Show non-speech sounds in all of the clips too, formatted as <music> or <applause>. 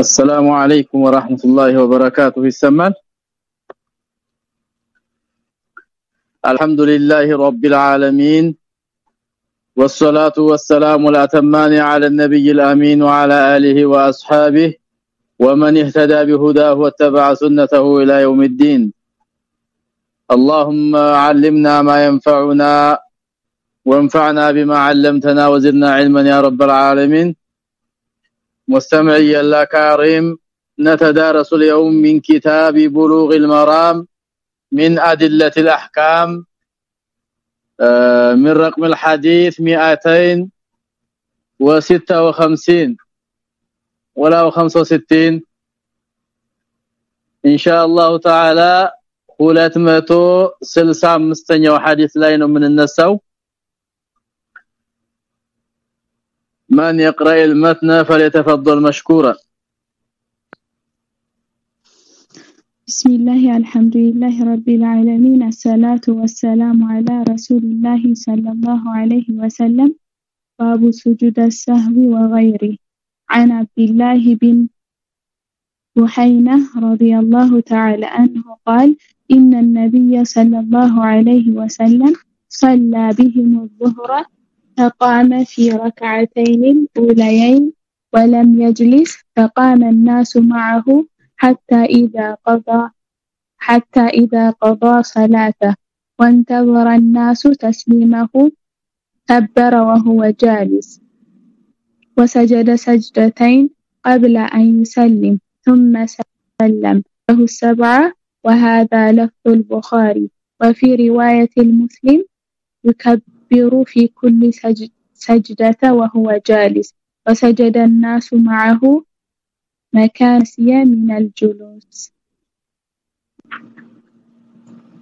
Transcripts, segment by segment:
السلام عليكم ورحمة الله وبركاته. السمان الحمد لله رب العالمين. والصلاة والسلام الأتمان على النبي الأمين وعلى آله وأصحابه ومن اهتدى بهداه واتبع سنته إلى يوم الدين. اللهم علمنا ما ينفعنا وانفعنا بما علمتنا وزدنا علما يا رب العالمين. مستمعي الكريم نتدارس اليوم من كتاب بلوغ المرام من أدلة الأحكام من رقم الحديث 256 ولا 65 ان شاء الله تعالى 265ኛው ሐዲስ ላይ ነው የምንነሳው من يقرأ المتن فليتفضل مشكورا. بسم الله الحمد لله رب العالمين الصلاة والسلام على رسول الله صلى الله عليه وسلم باب سجود السهو وغيره. عن عبد الله بن بحينة رضي الله تعالى عنه قال إن النبي صلى الله عليه وسلم صلى بهم الظهر فقام في ركعتين الأوليين ولم يجلس فقام الناس معه حتى إذا قضى حتى إذا قضى صلاته وانتظر الناس تسليمه كبر وهو جالس وسجد سجدتين قبل أن يسلم ثم سلم. له السبعة وهذا لفظ البخاري. وفي رواية المسلم يكبر في كل سجد سجدة وهو جالس وسجد الناس معه مكان من الجلوس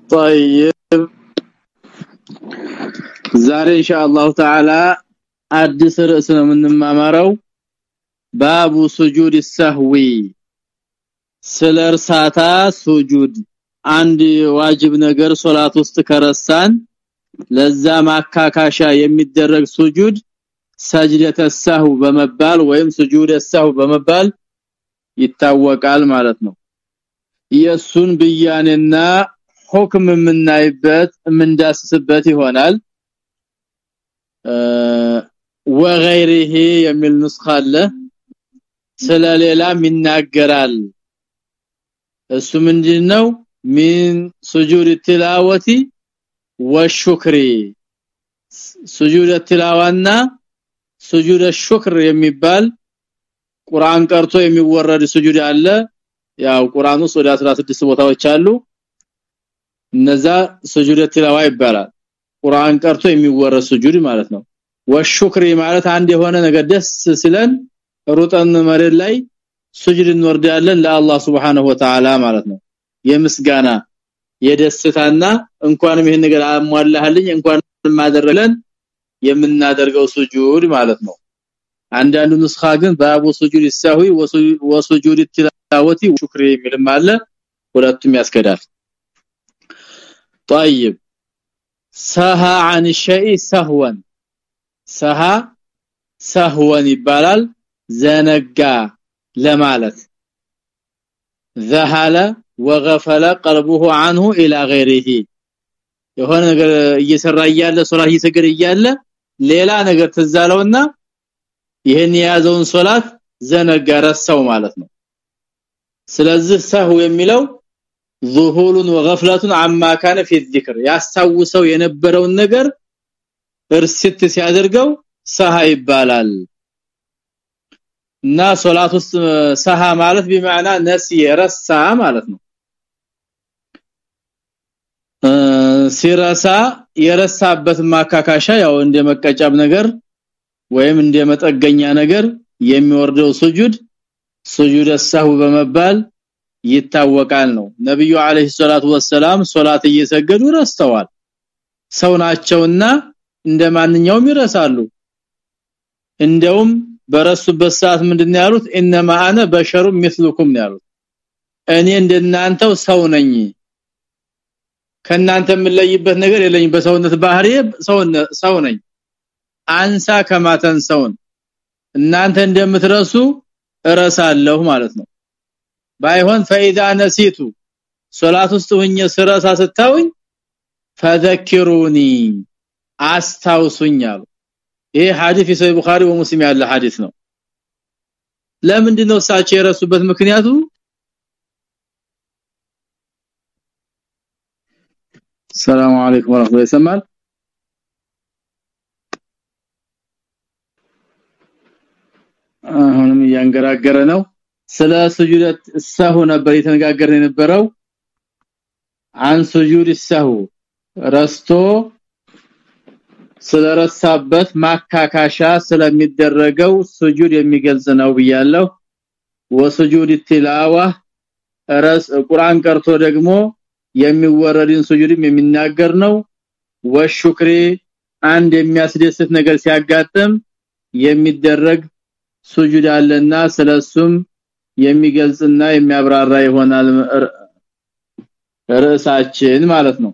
طيب ዛሬ ኢንሻአላሁ ተዓላ አዲስ ርዕስ ነው የምንማማረው ባቡ ሱጁድ ሰህዊ ስለ እርሳታ ሱጁድ አንድ ዋጅብ ነገር ሶላት ውስጥ ከረሳን ለዛ ማካካሻ የሚደረግ ስጁድ ሰጅደተ ሰሁ በመባል ወይም ስጁድ ሰሁ በመባል ይታወቃል ማለት ነው። የሱን ብያኔና ሁክም የምናይበት የምንዳስስበት ይሆናል። ወغيره የሚል ንስخ አለ። ስለሌላም ይናገራል። እሱ ምንድነው? ሚን ስጁድ ትላወቲ ወሹክሪ ሱጁድ ተላዋና ሱጁድ ሹክር የሚባል ቁርአን ቀርቶ የሚወረድ ሱጁድ አለ። ያው ቁርአን ውስጥ ወደ 16 ቦታዎች አሉ። እነዛ ሱጁድ ተላዋ ይባላል። ቁርአን ቀርቶ የሚወረድ ሱጁድ ማለት ነው። ወሹክሪ ማለት አንድ የሆነ ነገር ደስ ሲለን ሩጠን መሬት ላይ ሱጁድ እንወርዳለን ለአላህ Subhanahu Wa Ta'ala ማለት ነው። የምስጋና የደስታና እንኳንም ይሄን ነገር አሟላህልኝ እንኳን ማደረለን የምናደርገው ሱጁድ ማለት ነው አንዳንዱ ንስኻ ግን ባቡ ሱጁድ ይሳዊ ወሱጁድ ትላወቲ ሹክሪ የሚልም አለ ሁለቱም ያስከዳል طيب سها عن الشيء سهوا سها سهوا ይባላል ዘነጋ ለማለት ذهل وغفل قلبه عنه الى غيره የሆነ ነገር እየሰራ እያለ ሶላት እየሰገደ እያለ ሌላ ነገር ተዛለውና ይሄን የያዘውን ሶላት ዘነጋ ረሳው ማለት ነው ስለዚህ ሰሁ የሚለው ظهور وغفله عما كان في الذكر ያስታውሰው የነበረውን ነገር እርሲት ሲያደርገው ሰሃ ይባላል እና ሶላት ውስጥ ሰሃ ማለት በማዕና ነሲ ረሳ ማለት ነው። ሲረሳ የረሳበት ማካካሻ ያው እንደ መቀጫብ ነገር ወይም እንደ መጠገኛ ነገር የሚወርደው ሱጁድ ሱጁድ ሰሁ በመባል ይታወቃል ነው። ነብዩ አለይሂ ሰላቱ ወሰለም ሶላት እየሰገዱ ረስተዋል። ሰው ናቸውና እንደማንኛውም ይረሳሉ። እንደውም በረሱበት ሰዓት ምንድነው ያሉት? አነ በሸሩ ምስሉኩም ነው ያሉት። እኔ እንደናንተው ሰው ነኝ። ከናንተ የምለይበት ነገር የለኝ በሰውነት ባህሪ ሰው ነኝ። አንሳ ከማተን ሰውን እናንተ እንደምትረሱ እረሳለሁ ማለት ነው። ባይሆን ፈኢዛ ነሲቱ ሶላት ውስጥ ሆኜ ስረሳ ስታውኝ ፈዘክሩኒ አስታውሱኛል ይሄ ሐዲስ የሰው ቡኻሪ ወሙስሊም ያለ ሐዲስ ነው። ለምንድነው እሳቸው የረሱበት ምክንያቱ? ሰላም አለይኩም ወራህመቱላሂ ይሰማል። አሁንም እያንገራገረ ነው። ስለ ስጁድ ሰሁ ነበር የተነጋገርን የነበረው። አን ስጁድ ሰሁ ረስቶ ስለረሳበት ማካካሻ ስለሚደረገው ስጁድ የሚገልጽ ነው ብያለሁ። ወስጁድ ትላዋ ረስ ቁርአን ቀርቶ ደግሞ የሚወረድን ስጁድም የሚናገር ነው። ወሹክሪ አንድ የሚያስደስት ነገር ሲያጋጥም የሚደረግ ስጁድ አለና ስለሱም የሚገልጽና የሚያብራራ ይሆናል ርዕሳችን ማለት ነው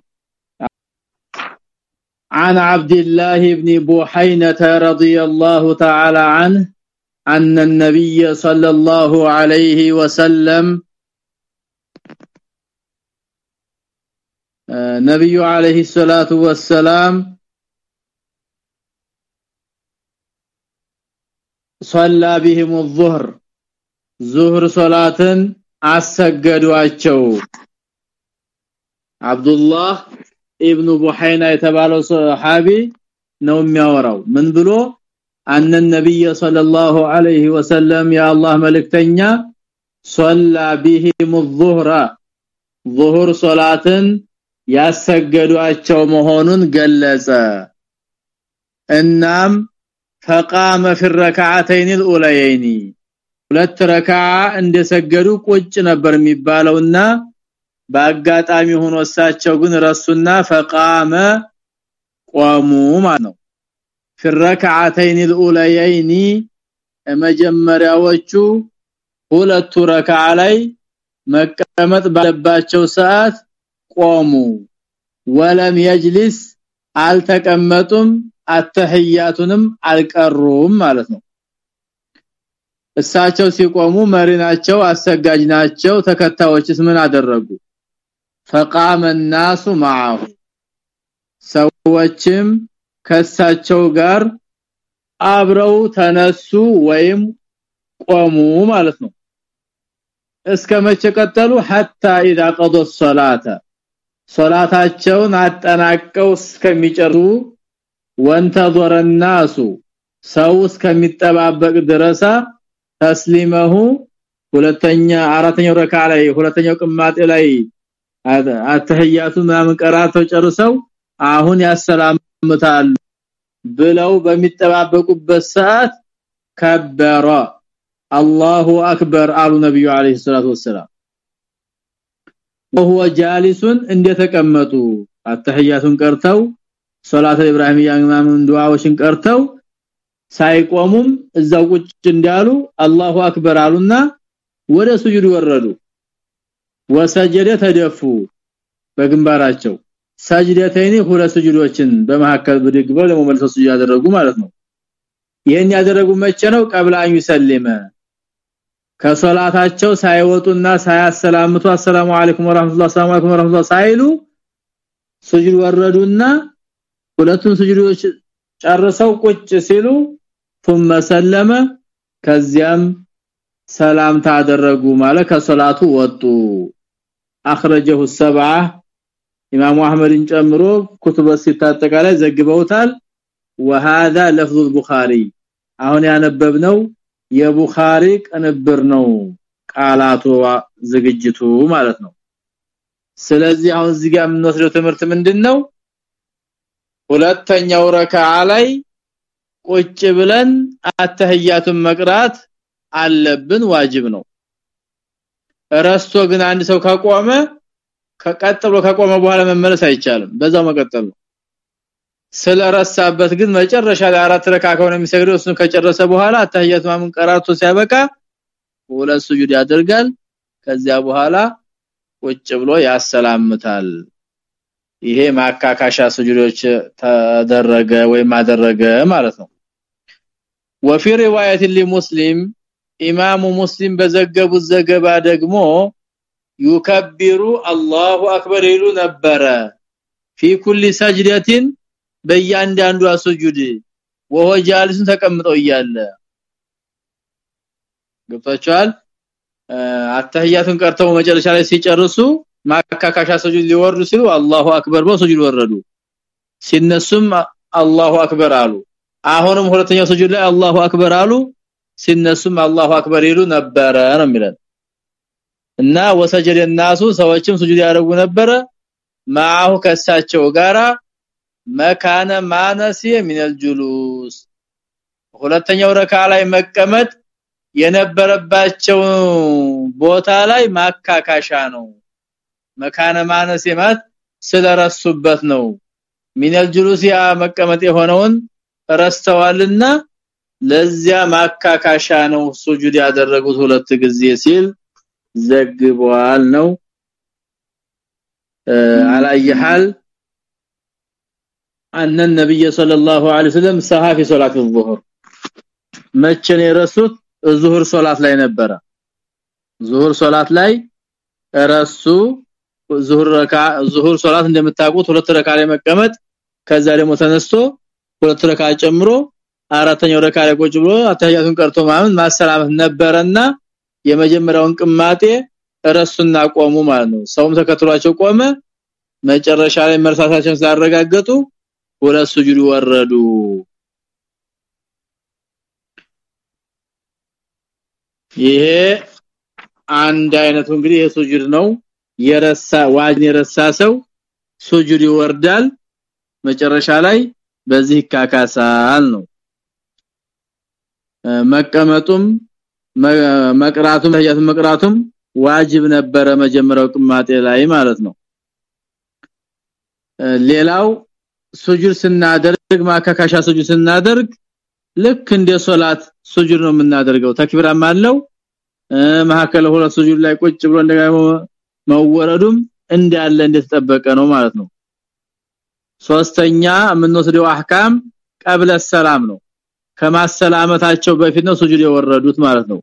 عن عبد الله بن بوحينة رضي الله تعالى عنه أن النبي صلى الله عليه وسلم نبي عليه الصلاة والسلام صلى بهم الظهر ظهر صلاة አሰገዷቸው አብዱላህ ኢብኑ ቡሃይና የተባለው ሱሐቢ ነው የሚያወራው ምን ብሎ አነ ነብይ ሰለላሁ ዐለይሂ ወሰለም ያ አላህ መልእክተኛ ሶላ ቢሂም الظهر ظهر ሶላትን ያሰገዷቸው መሆኑን ገለጸ እናም فقام في الركعتين الاوليين ሁለት ረካዓ እንደሰገዱ ቁጭ ነበር የሚባለውና በአጋጣሚ ሆኖ እሳቸው ግን ረሱና فقام ቆሙ ማለት ነው في الركعتين الاوليين መጀመሪያዎቹ ሁለቱ ረካዓ ላይ መቀመጥ ባለባቸው ሰዓት ቆሙ ወለም يجلس አልተቀመጡም አተህያቱንም አልቀሩም ማለት ነው እሳቸው ሲቆሙ መሪ ናቸው አሰጋጅ ናቸው ተከታዮችስ ምን አደረጉ فقام الناس معه ሰዎችም ከሳቸው ጋር አብረው ተነሱ ወይም ቆሙ ማለት ነው። እስከ መቼ ቀጠሉ? hatta اذا قضوا الصلاه ሶላታቸውን አጠናቀው እስከሚጨሩ ወንተظر الناس ሰው እስከሚጠባበቅ ድረስ ተስሊመሁ ሁለተኛ አራተኛው ረካ ላይ ሁለተኛው ቅማጤ ላይ አተህያቱ ምናምን ቀራተው ጨርሰው አሁን ያሰላምታሉ ብለው በሚጠባበቁበት ሰዓት ከበረ አላሁ አክበር አሉ ነብዩ አለይሂ ሰላቱ ወሰለም وهو جالس እንደተቀመጡ አተህያቱን ቀርተው ሶላተ ኢብራሂምያ ምናምን ዱዓዎችን ቀርተው ሳይቆሙም እዛው ቁጭ እንዳሉ አላሁ አክበር አሉና ወደ ሱጁድ ወረዱ ወሰጀደ ተደፉ በግንባራቸው። ሰጅደተይኒ ሁለት ስጁዶችን በመሐከል ብድግ ብለው መመለስ ያደረጉ ማለት ነው። ይሄን ያደረጉ መቼ ነው? ቀብላኙ ሰለመ ከሶላታቸው ሳይወጡና ሳያሰላምቱ አሰላሙ አለይኩም ወራህመቱላሂ ሰላሙ አለይኩም ወራህመቱላሂ ሳይሉ ስጁድ ወረዱና ሁለቱን ስጁዶች ጨርሰው ቁጭ ሲሉ ثم ሰለመ ከዚያም ሰላምታ አደረጉ ማለት ከሶላቱ ወጡ። اخرجه السبعه ኢማሙ አህመድን ጨምሮ ኩቱበ ሲታጠቃላይ ዘግበውታል وهذا لفظ البخاري አሁን ያነበብነው የቡኻሪ ቅንብር ነው ቃላቱ ዝግጅቱ ማለት ነው ስለዚህ አሁን እዚህ ጋር የምንወስደው ትምህርት ምንድነው ሁለተኛው ረካዓ ላይ ቁጭ ብለን አተህያቱን መቅራት አለብን ዋጅብ ነው ረስቶ ግን አንድ ሰው ከቆመ ከቀጥሎ ከቆመ በኋላ መመለስ አይቻልም በዛው መቀጠል ነው ስለረሳበት ግን መጨረሻ ላይ አራት ረካ ከሆነ የሚሰግደው እሱን ከጨረሰ በኋላ አተህያቱ ማምን ቀራርቶ ሲያበቃ ሁለት ሱጁድ ያደርጋል ከዚያ በኋላ ቁጭ ብሎ ያሰላምታል ይሄ ማካካሻ ሱጁዶች ተደረገ ወይም አደረገ ማለት ነው وفي روايه لمسلم ኢማሙ ሙስሊም በዘገቡት ዘገባ ደግሞ ዩከቢሩ አላሁ አክበር ይሉ ነበረ في كل سجدة በእያንዳንዱ አስጁድ ወሆ ጃሊስን ተቀምጠው እያለ ገብታችኋል አተህያቱን ቀርተው መጨረሻ ላይ ሲጨርሱ ማካካሻ ሰጁድ ሊወርዱ ሲሉ አላሁ አክበር ብለው ሰጁድ ወረዱ ሲነሱም አላሁ አክበር አሉ አሁንም ሁለተኛው ሰጁድ ላይ አላሁ አክበር አሉ ሲነሱም አላሁ አክበር ይሉ ነበረ ነው የሚለው እና ወሰጀደ الناس ሰዎችም ስጁድ ያደርጉ ነበረ ማሁ ከሳቸው ጋራ መካነ ማነሲ من الجلوس ሁለተኛው ረካ ላይ መቀመጥ የነበረባቸው ቦታ ላይ ማካካሻ ነው መካነ ማነሲ ማለት ስለረሱበት ነው ሚነል ጁሉሲያ መቀመጥ የሆነውን ረስተዋልና ለዚያ ማካካሻ ነው ሱጁድ ያደረጉት ሁለት ጊዜ ሲል ዘግቧል ነው። አላየሃል አነ ነብይ ሰለላሁ ዐለይሂ ወሰለም ሰሃፊ ሶላት ዙሁር። መቼ ነው የረሱት? ዙሁር ሶላት ላይ ነበረ። ዙሁር ሶላት ላይ ረሱ ዙሁር ረካ ዙሁር ሶላት እንደምታውቁት ሁለት ረካ ላይ መቀመጥ ከዛ ደግሞ ተነስቶ ሁለት ረካ ጨምሮ አራተኛው ረካ ላይ ብሎ አታያቱን ቀርቶ ማመን ማሰላመት ነበረና የመጀመሪያውን ቅማጤ ረሱና ቆሙ ማለት ነው። ሰውም ተከትሏቸው ቆመ። መጨረሻ ላይ መርሳታቸውን ስላረጋገጡ ወደ ሱጁድ ወረዱ። ይሄ አንድ አይነቱ እንግዲህ የሱጁድ ነው። የረሳ ዋጅን የረሳ ሰው ሱጁድ ይወርዳል። መጨረሻ ላይ በዚህ ይካካሳል ነው መቀመጡም መቅራቱም ህያት መቅራቱም ዋጅብ ነበረ መጀመሪያው ቅማጤ ላይ ማለት ነው። ሌላው ሱጁድ ስናደርግ ማካካሻ ሱጁድ ስናደርግ ልክ እንደ ሶላት ሱጁድ ነው የምናደርገው። ተክቢራም አለው። መሐከለ ሁለት ሱጁድ ላይ ቁጭ ብሎ እንደጋሞ መወረዱም እንዳለ እንደተጠበቀ ነው ማለት ነው። ሶስተኛ የምንወስደው አህካም ቀብለ ሰላም ነው ከማሰላመታቸው በፊት ነው ሱጁድ የወረዱት ማለት ነው።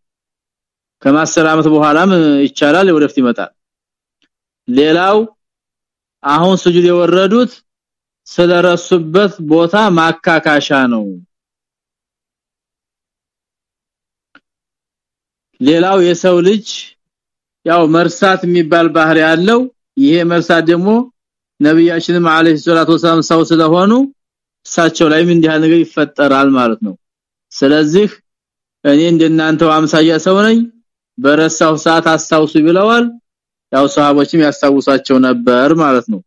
ከማሰላመት በኋላም ይቻላል ወደፊት ይመጣል። ሌላው አሁን ሱጁድ የወረዱት ስለረሱበት ቦታ ማካካሻ ነው። ሌላው የሰው ልጅ ያው መርሳት የሚባል ባህሪ ያለው ይሄ መርሳት ደግሞ ነብያችንም አለይሂ ሰላቱ ወሰለም ሰው ስለሆኑ እሳቸው ላይም እንዲህ ነገር ይፈጠራል ማለት ነው ስለዚህ እኔ እንደናንተው አምሳያ ሰው ነኝ። በረሳው ሰዓት አስታውሱ ብለዋል። ያው ሰሃቦችም ያስታውሳቸው ነበር ማለት ነው።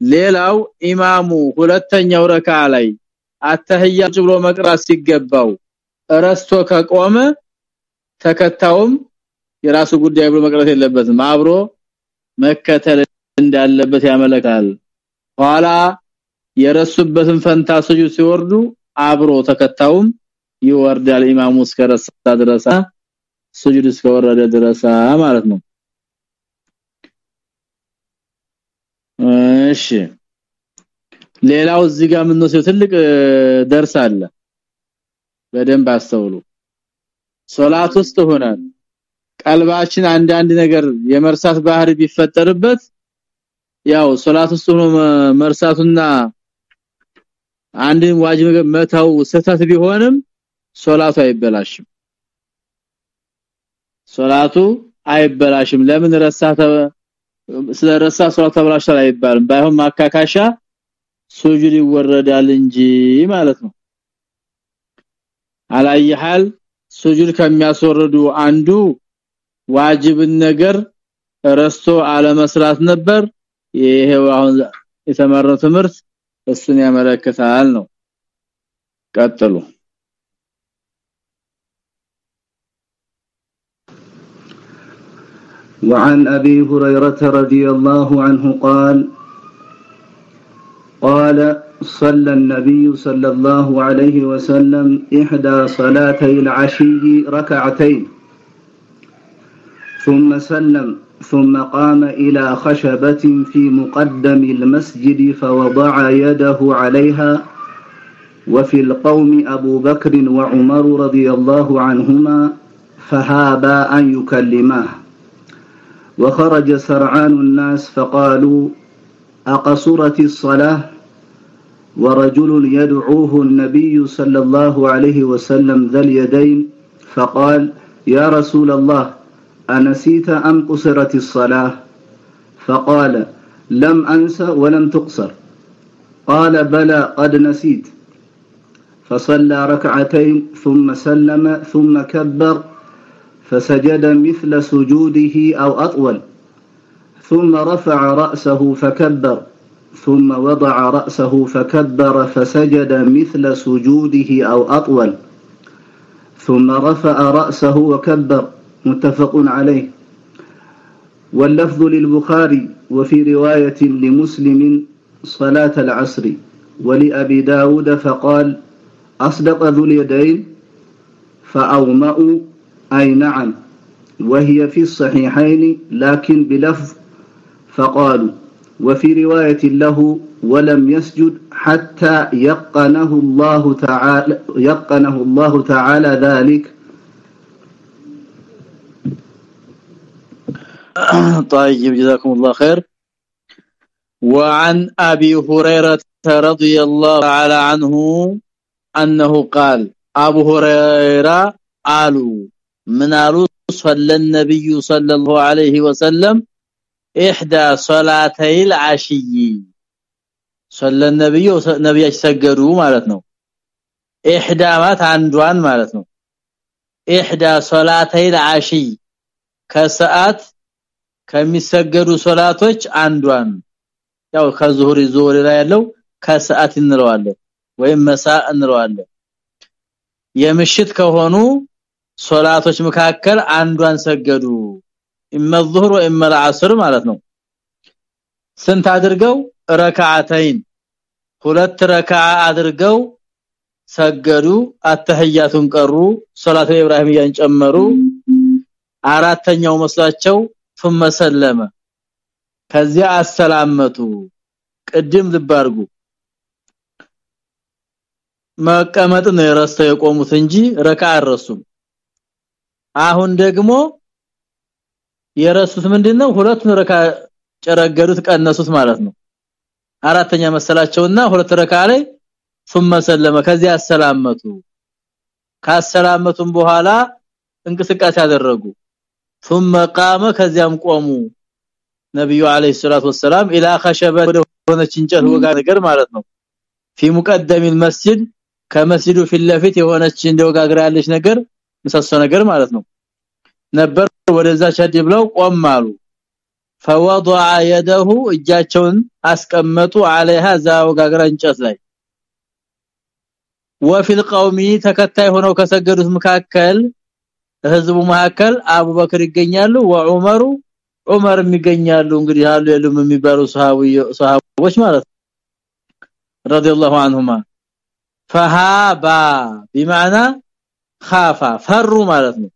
ሌላው ኢማሙ ሁለተኛው ረካ ላይ አተህያጅ ብሎ መቅራት ሲገባው ረስቶ ከቆመ ተከታውም የራሱ ጉዳይ ብሎ መቅረት የለበትም። አብሮ መከተል እንዳለበት ያመለካል ኋላ የረሱበትን ፈንታ ሲወርዱ አብሮ ተከታውም ይወርዳል ኢማሙ እስከረሳ ድረስ ስጁድ እስከወረደ ድረስ ማለት ነው። እሺ። ሌላው እዚህ ጋር ምን ነው ትልቅ ደርስ አለ። በደንብ አስተውሉ። ሶላት ውስጥ ሆነን ቀልባችን አንዳንድ ነገር የመርሳት ባህሪ ቢፈጠርበት ያው ሶላት ውስጥ ሆኖ መርሳቱና አንድን ዋጅብ መታው ስህተት ቢሆንም ሶላቱ አይበላሽም። ሶላቱ አይበላሽም። ለምን ረሳተ ስለረሳ ሶላት ተበላሽቷል አይባልም። ባይሆን ማካካሻ ሱጁድ ይወረዳል እንጂ ማለት ነው። አላየሃል ሱጁድ ከሚያስወርዱ አንዱ ዋጅብን ነገር ረስቶ አለመስራት ነበር። ይሄው አሁን የተመረው ትምህርት እሱን ያመለክታል ነው። ቀጥሉ وعن أبي هريرة رضي الله عنه قال قال صلى النبي صلى الله عليه وسلم إحدى صلاتي العشي ركعتين. ثم سلم ثم قام إلى خشبة في مقدم المسجد فوضع يده عليها. وفي القوم أبو بكر وعمر رضي الله عنهما فهابا أن يكلماه. وخرج سرعان الناس فقالوا أقصرت الصلاة ورجل يدعوه النبي صلى الله عليه وسلم ذا اليدين فقال يا رسول الله أنسيت أم قصرت الصلاة؟ فقال لم أنس ولم تقصر. قال بلى قد نسيت. فصلى ركعتين ثم سلم ثم كبر فسجد مثل سجوده أو أطول. ثم رفع رأسه فكبر. ثم وضع رأسه فكبر فسجد مثل سجوده أو أطول. ثم رفع رأسه وكبر. متفق عليه. واللفظ للبخاري وفي رواية لمسلم صلاة العصر. ولأبي داود فقال أصدق ذو اليدين فأومأوا أي نعم وهي في الصحيحين لكن بلفظ فقالوا وفي رواية له ولم يسجد حتى يقنه الله تعالى يقنه الله تعالى ذلك. <coughs> طيب جزاكم الله خير. وعن أبي هريرة رضي الله تعالى عنه أنه قال أبو هريرة قالوا من قالوا صلى النبي صلى الله عليه وسلم احدى صلاتي العشي صلى النبي نبي ሰገዱ ማለት ነው احدى ማለት አንዷን ማለት ነው احدى صلاتي العشي ከሰዓት ከሚሰገዱ ሶላቶች አንዷን ያው ከዙሁሪ ዙሁሪ ላይ ያለው ከሰዓት እንለዋለን ወይም መሳ እንለዋለን የምሽት ከሆኑ ሶላቶች መካከል አንዷን ሰገዱ ኢማ الظهر ወኢማ العصر ማለት ነው ስንት አድርገው ረካዓተይን ሁለት ረካዓ አድርገው ሰገዱ አተህያቱን ቀሩ ሶላተ ኢብራሂምያን ጨመሩ አራተኛው መስላቸው ثم سلم ከዚያ አሰላመቱ ቅድም ልባርጉ መቀመጥ ነው የረስተው የቆሙት እንጂ ረካ አረሱም አሁን ደግሞ የረሱት ምንድነው ሁለቱን ረካ ጨረገዱት ቀነሱት ማለት ነው አራተኛ መሰላቸውና ሁለት ረካ ላይ ثم سلم ከዚያ አሰላመቱ ካሰላመቱም በኋላ እንቅስቃሴ ያደረጉ ثم قام ከዚያም ቆሙ ነብዩ አለይሂ ሰላቱ ወሰለም ኢላ ኸሸበ ሆነች እንጨት ወጋ ነገር ማለት ነው في مقدم المسجد ከመስጂዱ ፊት ለፊት የሆነች እንደወጋግራ ያለች ነገር ምሰሶ ነገር ማለት ነው ነበር ወደዛ ሸድ ብለው ቆም አሉ فوضع يده እጃቸውን አስቀመጡ عليها ዛወጋግራ እንጨት ላይ وفي القوم ተከታይ ሆነው ከሰገዱት መካከል ህዝቡ መካከል አቡበክር ይገኛሉ ወዑመሩ ዑመር ይገኛሉ እንግዲህ ያሉ የሉም የሚባሉ ሱሐቦች ማለት ረዲየላሁ عنهما فهابا بمعنى خاف ፈሩ ማለት ነው።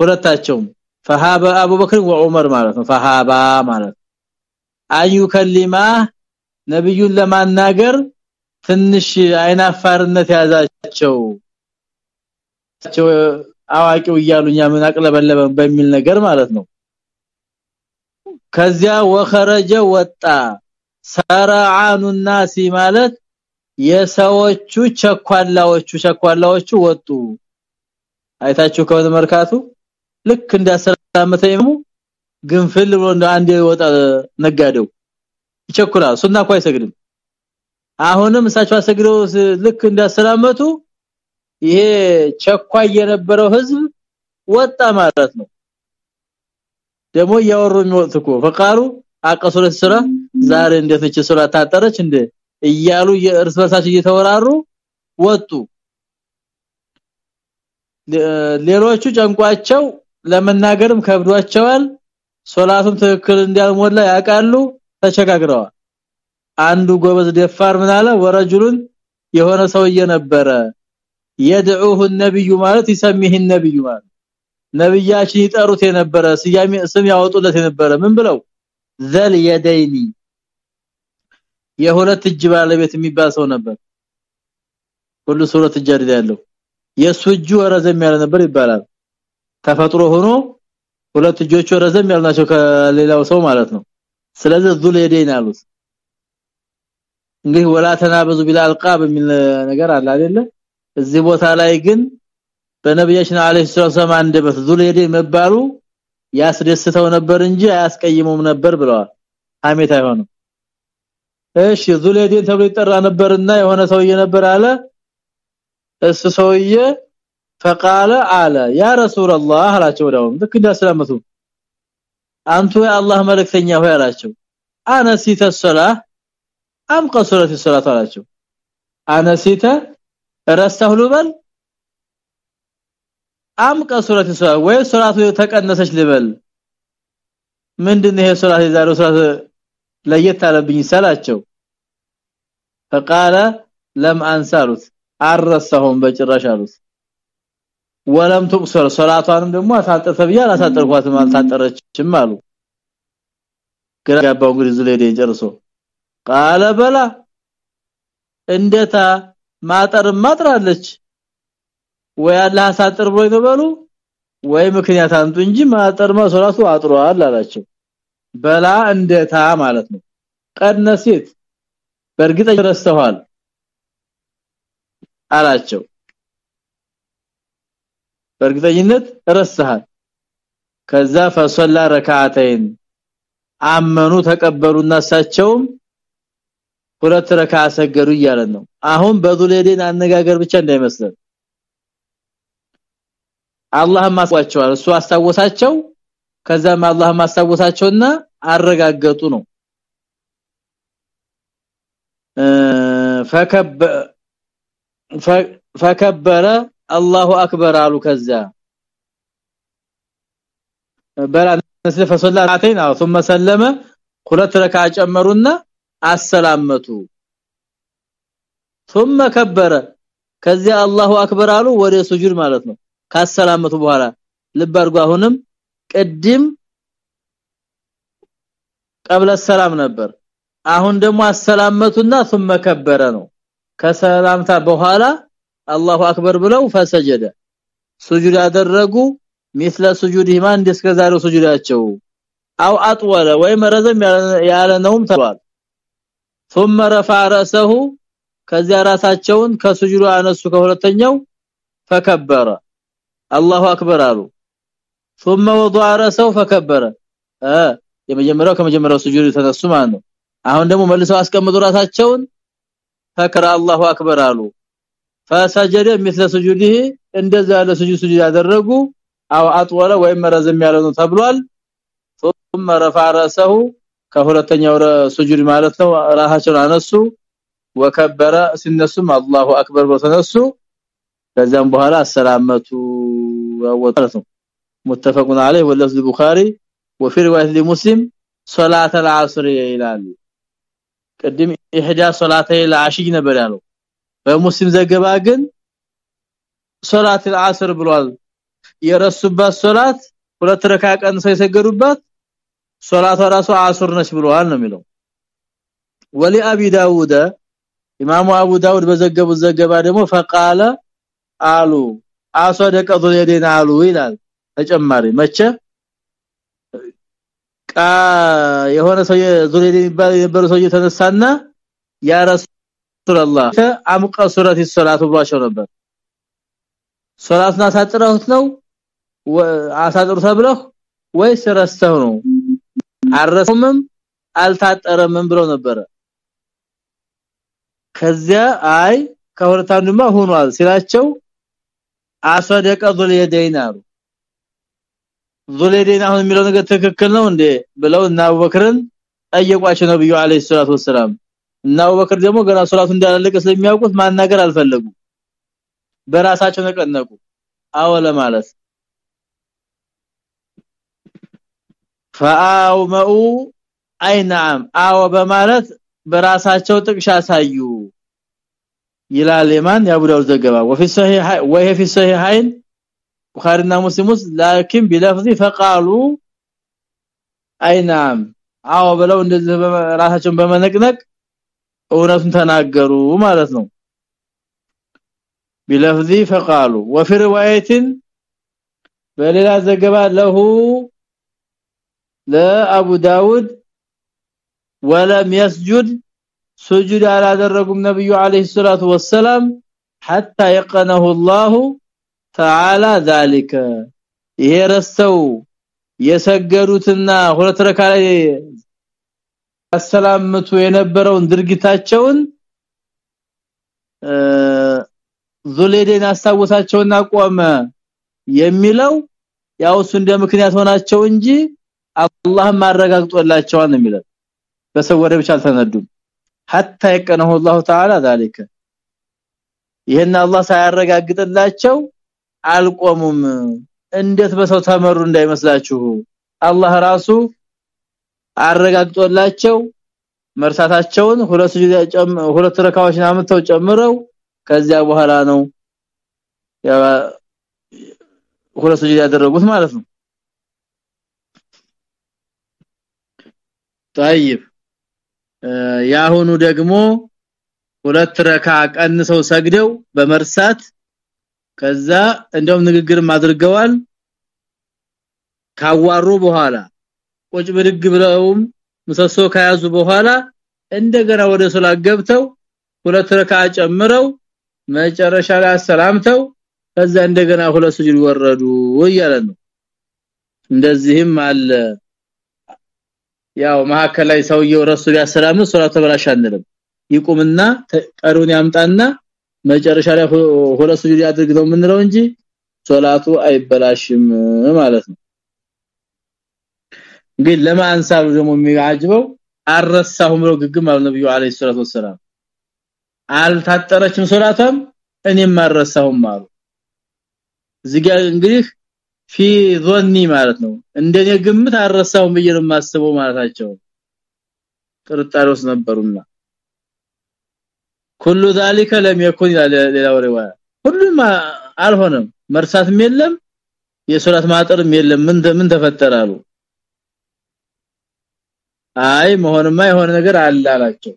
ሁለታቸውም فهاب ابو بكر وعمر ማለት ነው። فهاب ማለት አዩ ከሊማ ነብዩን ለማናገር ትንሽ አይናፋርነት ያዛቸው አዋቂው እያሉኛ ምን አቅለበለበ በሚል ነገር ማለት ነው። ከዚያ ወخرج ወጣ። ሰራዓኑ الناس ማለት የሰዎቹ ቸኳላዎቹ ቸኳላዎቹ ወጡ። አይታችሁ ከወደ መርካቱ ልክ እንዳሰላመተ ይሙ ግንፍል ብሎ እንደ አንድ ወጣ ነጋዴው ይቸኩላል። ሱና እኮ አይሰግድም። አሁንም እሳቸው አሰግደው ልክ እንዳሰላመቱ ይሄ ቸኳይ የነበረው ህዝብ ወጣ ማለት ነው። ደግሞ ያወሩ የሚወጥ ፈቃሩ አቀሱለ ስራ ዛሬ እንደተች ስራ ታጠረች እንደ እያሉ የእርስ እየተወራሩ ወጡ ሌሎቹ ጨንቋቸው ለመናገርም ከብዷቸዋል ሶላቱም ትክክል እንዳልሞላ ያውቃሉ ተቸጋግረዋል አንዱ ጎበዝ ደፋር ምን አለ ወረጁሉን የሆነ ሰውዬ ነበረ يدعوه النبي ማለት ይሰሚህ النبي ማለት ነብያችን ይጠሩት የነበረ ስያሜ ስም ያወጡለት የነበረ ምን ብለው ዘል የደይኒ የሁለት እጅ ባለቤት የሚባል ሰው ነበር ሁሉ ሱረት ጀርድ ያለው የሱ እጁ ረዘም ያለ ነበር ይባላል። ተፈጥሮ ሆኖ ሁለት እጆቹ ረዘም ያልናቸው ከሌላው ሰው ማለት ነው። ስለዚህ ዙል የደይን አሉት። እንግዲህ ወላ ተናበዙ ቢላል ቃብ የሚል ነገር አለ አይደለ? እዚህ ቦታ ላይ ግን በነብያችን አለይሂ ሰላም አንደበት ዙል የደይን መባሉ ያስደስተው ነበር እንጂ አያስቀይመውም ነበር ብለዋል። ሐሜት አይሆንም። እሺ ዙል የደይን ተብሎ ይጠራ ነበርና የሆነ ሰውዬ ነበር አለ እሱ ሰውዬ ፈቃለ አለ يا رسول الله አላቸው ዳውም ልክ እንዳስላመቱ። አንቱ የአላህ መልእክተኛ ሆይ አላቸው። አነሲተ ሶላህ አም ቀሱረት ሶላት አላቸው። አነሲተ? ረስተህ ልበል? አም ቀሱረት ሶላት ወይ ሶላቱ ተቀነሰች ልበል? ምንድን ይሄ ሶላት የዛሬው ሶላት ለየት አለብኝ ሰላቸው فقال لم انسالوت አረሳሁም በጭራሽ አሉት። ወለም ትቁሰር ሶላቷንም ደግሞ አሳጠር ተብያ አላሳጠርኳትም አልታጠረችም አሉ። ግራባው እንግዲህ ዝለደ ጨርሶ ቃለ በላ እንደታ ማጠር ማጥራለች? ወይ አላህ አሳጥር ብሎ ይበሉ ወይ ምክንያት አንቱ እንጂ ማጠርማ ሶላቱ አጥሯል አላቸው። በላ እንደታ ማለት ነው። ቀነሴት በእርግጥ ረስተዋል አላቸው። በእርግጠኝነት ረስተሃል ከዛ ፈሰላ ረካዓተይን አመኑ ተቀበሉና እሳቸውም ሁለት ረካ ሰገዱ እያለ ነው። አሁን በዙሌዴን አነጋገር ብቻ እንዳይመስለን አላህ ማስዋቸዋል እሱ አስታወሳቸው ከዛም አላህ ማስታወሳቸውና አረጋገጡ ነው። ፈከበ ፈከበረ አላሁ አክበር አሉ ከዛ በላ ነስለ ፈሰላ አተይና ثم ሰለመ ሁለት ረካ ጨመሩና አሰላመቱ ثم ከበረ ከዚያ አላሁ አክበር አሉ ወደ ሱጁድ ማለት ነው ካሰላመቱ በኋላ ልብ አድርጉ አሁንም ቅድም ቀብለ ሰላም ነበር አሁን ደግሞ አሰላመቱና ثم ከበረ ነው ከሰላምታ በኋላ አላሁ አክበር ብለው ፈሰጀደ ሱጁድ ያደረጉ مثل سجوده ማን እንደስከዛሬው ሱጁዳቸው አው አጥወለ ወይ መረዘም ያለ ነውም ተባል ثم رفع راسه ከዚያ ራሳቸውን ከሱጁዱ አነሱ ከሁለተኛው ፈከበረ አላሁ አክበር አሉ ثم وضع راسه فكبر አ የመጀመሪያው ከመጀመሪያው ሱጁድ ተነሱ ማለት ነው አሁን ደግሞ መልሰው አስቀምጡ ራሳቸውን ፈከረ አላሁ አክበር አሉ فسجد مثل سجوده እንደዛ ያለ ሱጁድ ሱጁድ ያደረጉ አው አጥወለ ወይም መረዘም ያለ ነው ተብሏል ثم رفع راسه ከሁለተኛው ሱጁድ ማለት ነው ራሳቸውን አነሱ ወከበረ ሲነሱም አላሁ አክበር በተነሱ ከዛም በኋላ አሰላመቱ ወጣቱ متفقون عليه واللفظ البخاري وفي روايه لمسلم صلاه العصر ይላል ቅድም ኢህዳ ሶላተይ ለአሽይ ነበር ያለው በሙስሊም ዘገባ ግን ሶላት العصر ብሏል የረሱባት ሶላት ሁለት ረካ ቀን ሳይሰገዱባት ሶላቷ ራሱ አሱር ነች ብሏል ነው የሚለው ወሊ አቢ ዳውድ ኢማሙ አቡ ዳውድ በዘገቡት ዘገባ ደግሞ ፈቃለ አሉ አሰደቀ ዙለዴን አሉ ይላል ተጨማሪ መቼ ቃ የሆነ ሰው ዙለዴን ይባል የነበረ ሰው የተነሳና ያ ረሱላህ አምቀ ሱረት ሶላቱ ብሏቸው ነበር። ሶላቱን አሳጥረውት ነው አሳጥሩ ተብለው ወይስ ረስተው ነው? አረሰውም አልታጠረምም ብለው ነበረ። ከዚያ አይ ከሁለታንዱማ ሆኗል ሲላቸው አሰደቀ ዙልየደይን አሉ ዙልየደይን አሁን የሚለው ነገር ትክክል ነው እንዴ ብለው እና አቡበክርን ጠየቋቸው ነብዩ አለይሂ ሰላቱ ወሰለም እና አቡበክር ደግሞ ገና ሶላቱ እንዳላለቀ ስለሚያውቁት ማናገር አልፈለጉ በራሳቸው ነቀነቁ አወለ ማለት ፈአውመኡ አይናም አወ በማለት በራሳቸው ጥቅሻ ሳዩ ይላል የማን ያቡ ዳውድ ዘገባ وفي الصحيح وهي في الصحيحين ቡኻሪና ሙስሊም ውስጥ ላኪን ቢለፍዚ فقالوا አይናም አዎ ብለው እንደዚህ ራሳቸውን በመነቅነቅ እውነቱን ተናገሩ ማለት ነው ቢለፍዚ فقالوا وفي روايه በሌላ ዘገባ ለሁ ለአቡ ዳውድ ወለም يسجد سجود አላደረጉም ነብዩ አለይሂ ሰላቱ ወሰለም حتى يقنه الله تعالى ذلك ይሄ ረስተው የሰገዱትና ሁለት ረካ ላይ አሰላምቱ የነበረውን ድርጊታቸውን ዙሌዴን አስታወሳቸውና ቆመ የሚለው ያው እሱ እንደ ምክንያት ሆናቸው እንጂ አላህ ማረጋግጦላቸዋል ነው የሚለው በሰወረ ብቻ አልተነዱም حتى يقنه الله تعالى ذلك ይሄን አላህ ሳያረጋግጥላቸው አልቆሙም እንዴት በሰው ተመሩ እንዳይመስላችሁ አላህ ራሱ አረጋግጦላቸው መርሳታቸውን ሁለት ሁለት ረካዎችን አምጥተው ጨምረው ከዚያ በኋላ ነው ሁለት ስጁድ ያደረጉት ማለት ነው طيب ያሁኑ ደግሞ ሁለት ረካ ቀንሰው ሰግደው በመርሳት ከዛ እንደውም ንግግርም አድርገዋል። ካዋሩ በኋላ ቁጭ ብድግ ብለውም ምሰሶ ከያዙ በኋላ እንደገና ወደ ሶላት ገብተው ሁለት ረካ ጨምረው መጨረሻ ላይ ሰላምተው ከዛ እንደገና ሁለት ስጁድ ወረዱ እያለ ነው። እንደዚህም አለ። ያው መሐከል ላይ ሰውየው ረሱል ያሰላም ሶላት ተበላሽ አንልም። ይቁምና ቀሩን ያምጣና መጨረሻ ላይ ሁለት ስጁድ ያድርግ ነው የምንለው እንጂ ሶላቱ አይበላሽም ማለት ነው። ግን ለማንሳብ ደግሞ የሚያጅበው አረሳሁም ነው ግግም አለ ነብዩ አለይሂ ሰላቱ ወሰለም አልታጠረችም ሶላቷም እኔም አረሳሁም አሉ። እዚህ እንግዲህ ፊ ዞኒ ማለት ነው። እንደኔ ግምት አረሳሁም ብዬ ነው የማስበው ማለታቸው። ጥርጣሬ ውስጥ ነበሩና ኩሉ ذلك لم يكن ሌላው ሪዋያ ሁሉም አልሆነም መርሳትም የለም የሶላት ማጠርም የለም ምን ምን ተፈጠራሉ አይ መሆንማ የሆነ ነገር አለ አላቸው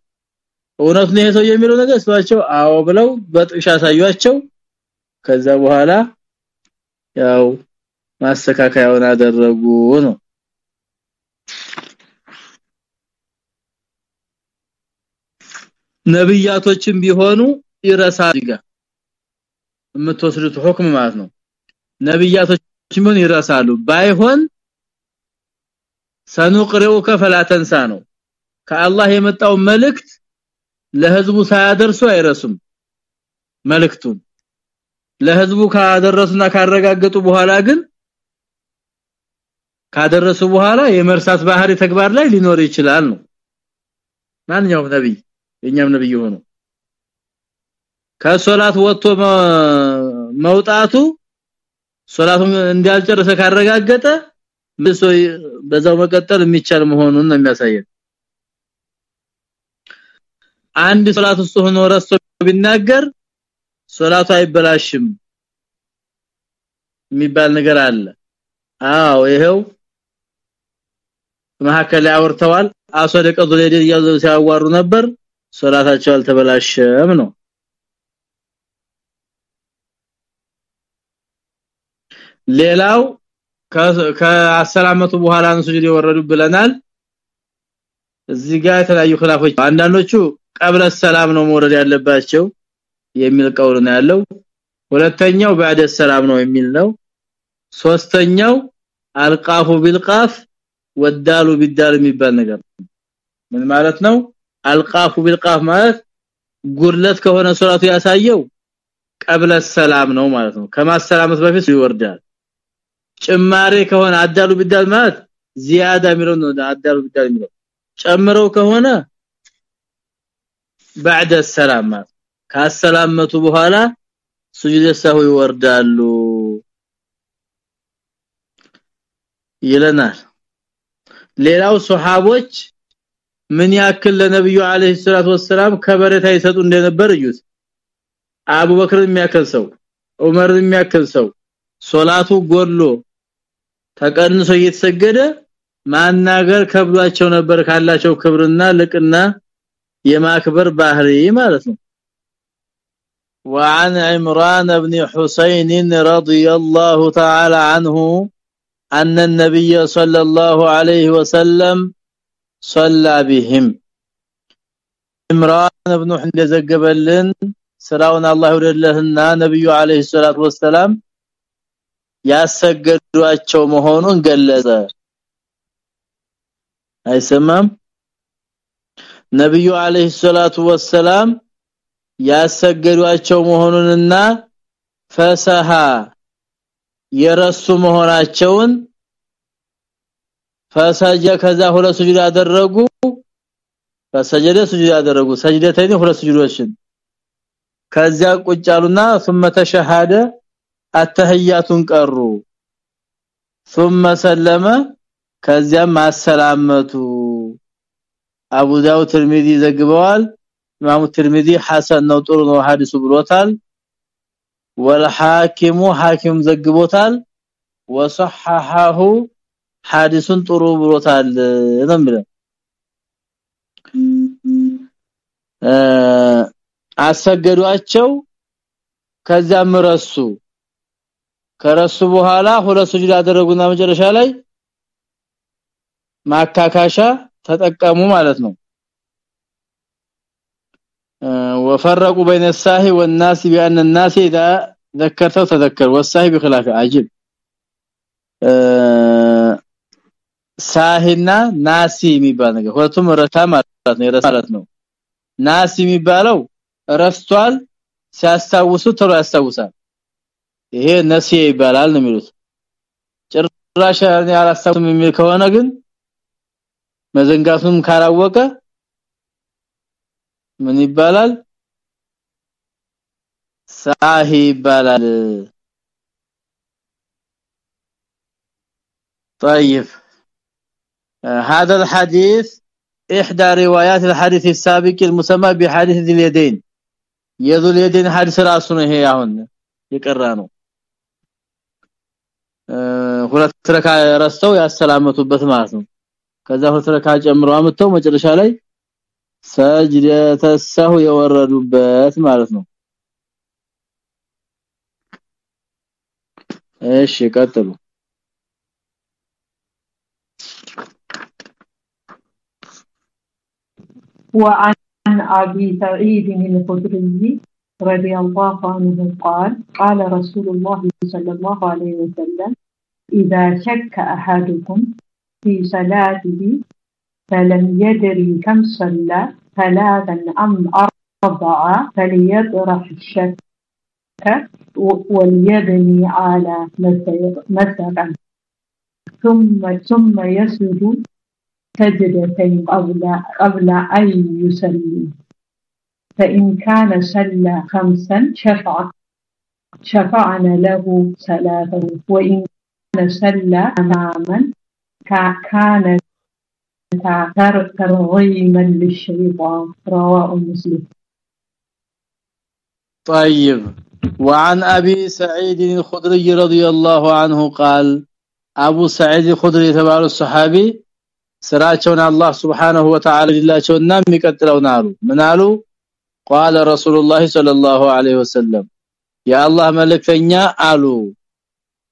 እውነት ነው ሰው የሚለው ነገር ስባቸው አዎ ብለው በጥቅሻ ሳዩአቸው ከዛ በኋላ ያው ማስተካከያውን አደረጉ ነው ነብያቶችም ቢሆኑ ይረሳል። ጋር የምትወስዱት ሁክም ማለት ነው። ነብያቶችም ቢሆኑ ይረሳሉ። ባይሆን ሰኑቅሪኡከ ፈላ ተንሳ ነው። ከአላህ የመጣው መልእክት ለህዝቡ ሳያደርሱ አይረሱም። መልእክቱን ለህዝቡ ካደረሱና ካረጋገጡ በኋላ ግን ካደረሱ በኋላ የመርሳት ባህሪ ተግባር ላይ ሊኖር ይችላል ነው። ማንኛውም ነብይ የኛም ነብይ ሆኖ ከሶላት ወጥቶ መውጣቱ ሶላቱን እንዳልጨረሰ ካረጋገጠ በዛው መቀጠል የሚቻል መሆኑን ነው የሚያሳየው አንድ ሶላት ውስጥ ሆኖ ረስቶ ቢናገር ሶላቱ አይበላሽም የሚባል ነገር አለ። አዎ ይሄው መሐከለ አውርተዋል። አሰደቀ ዙለይድ እያሉ ሲያዋሩ ነበር ሶላታቸው አልተበላሸም ነው። ሌላው ከ10 በኋላ ነው ስጁድ የወረዱ ብለናል። እዚህ ጋር የተለያዩ ኺላፎች አንዳንዶቹ ቀብለ ሰላም ነው መውረድ ያለባቸው የሚል ቀውል ነው ያለው። ሁለተኛው بعد ሰላም ነው የሚል ነው። ሶስተኛው አልቃፉ ቢልቃፍ ወዳሉ ቢዳል የሚባል ነገር ምን ማለት ነው? አልቃፉ ቢልቃፍ ማለት ጉርለት ከሆነ ሶላቱ ያሳየው ቀብለ ሰላም ነው ማለት ነው ከማሰላመት በፊት ይወርዳል ጭማሬ ከሆነ አዳሉ ቢዳል ማለት ዚያዳ የሚለው ነው አዳሉ ቢዳል የሚለው ጨምረው ከሆነ بعد السلام ካሰላመቱ በኋላ ሱጁድ ሰሁ ይወርዳሉ ይለናል ሌላው ሱሐቦች ምን ያክል ለነብዩ አለይሂ ሰላቱ ወሰለም ከበረታ ይሰጡ እንደነበር እዩት አቡበክር የሚያከል ሰው ዑመር የሚያከል ሰው ሶላቱ ጎሎ ተቀንሶ እየተሰገደ ማናገር ከብሏቸው ነበር ካላቸው ክብርና ልቅና የማክበር ባህሪ ማለት ነው وعن عمران بن حسين رضي الله تعالى عنه أن النبي صلى الله عليه وسلم صلى بهم عمران بن حسين ዘገበልን ስራውን አላህ ይወደለህና ነብዩ አለይሂ ሰላቱ ወሰለም ያሰገዷቸው መሆኑን ገለጸ አይሰማም ነብዩ አለይሂ ሰላቱ ወሰለም ያሰገዷቸው መሆኑንና ፈሰሃ የረሱ መሆናቸውን ፈሰጀ ከዛ ሁለት ስጁድ አደረጉ ፈሰጀደ ስጁድ አደረጉ ሰጅደተኝ ሁለት ስጁዶችን ከዛ ቁጭ አሉና ثم ተሸሃደ አተህያቱን ቀሩ ثم ሰለመ ከዚያም አሰላመቱ አቡ ዳውድ ትርሚዚ ዘግበዋል ኢማሙ ትርሚዚ ሐሰን ነው ጥሩ ነው ሐዲሱ ብሎታል ወልሐኪሙ ሐኪም ዘግቦታል ወሰሐሐሁ ሐዲሱን ጥሩ ብሎታል ነው የሚለው አሰገዷቸው ከዛም ረሱ ከረሱ በኋላ ሁለት ስጁድ አደረጉና መጨረሻ ላይ ማካካሻ ተጠቀሙ ማለት ነው وفرقوا بين الساهي والناس بان الناس اذا ذكرته تذكر والساهي بخلاف عجيب ሳሂና ናሲ የሚባል ነገር ሁለቱም ረታ ማለት ነው ማለት ነው ናሲ የሚባለው ረስቷል ሲያስታውሱ ተሮ ያስታውሳል ይሄ ነሲ ይባላል ነው የሚሉት ጭራሽ ያላስታውስም የሚል ከሆነ ግን መዘንጋቱም ካላወቀ ምን ይባላል ሳሂ ይባላል طيب هذا الحديث احدى روايات الحديث السابق المسمى بحديث ذي اليدين يذو اليدين حديث ራሱ ነው ይሄ አሁን የቀራ ነው ሁለት ረካ ረስተው ያሰላመቱበት ማለት ነው ከዛ ሁለት ረካ ጨምሮ አመጣው መጨረሻ ላይ ሰጅደተሰሁ የወረዱበት ማለት ነው እሺ ቀጥሉ وعن أبي سعيد الخدري رضي الله عنه قال قال رسول الله صلى الله عليه وسلم إذا شك أحدكم في صلاته فلم يدري كم صلى ثلاثا أم أربعة فليطرح الشك وليبني على مسرا ثم ثم يسجد سجدتين قبل قبل أن يصلي فإن كان صلى خمسا شفع شفعنا له ثلاثة وإن كان صلى أماما كان ترغيما للشيطان. رواه مسلم. طيب. وعن أبي سعيد الخدري رضي الله عنه قال أبو سعيد الخدري تبع الصحابي ስራቸውን አላህ Subhanahu Wa Ta'ala ሊላቸውና የሚቀጥለው ናሉ ምናሉ قال رسول الله صلى الله عليه وسلم يا الله መልእክተኛ አሉ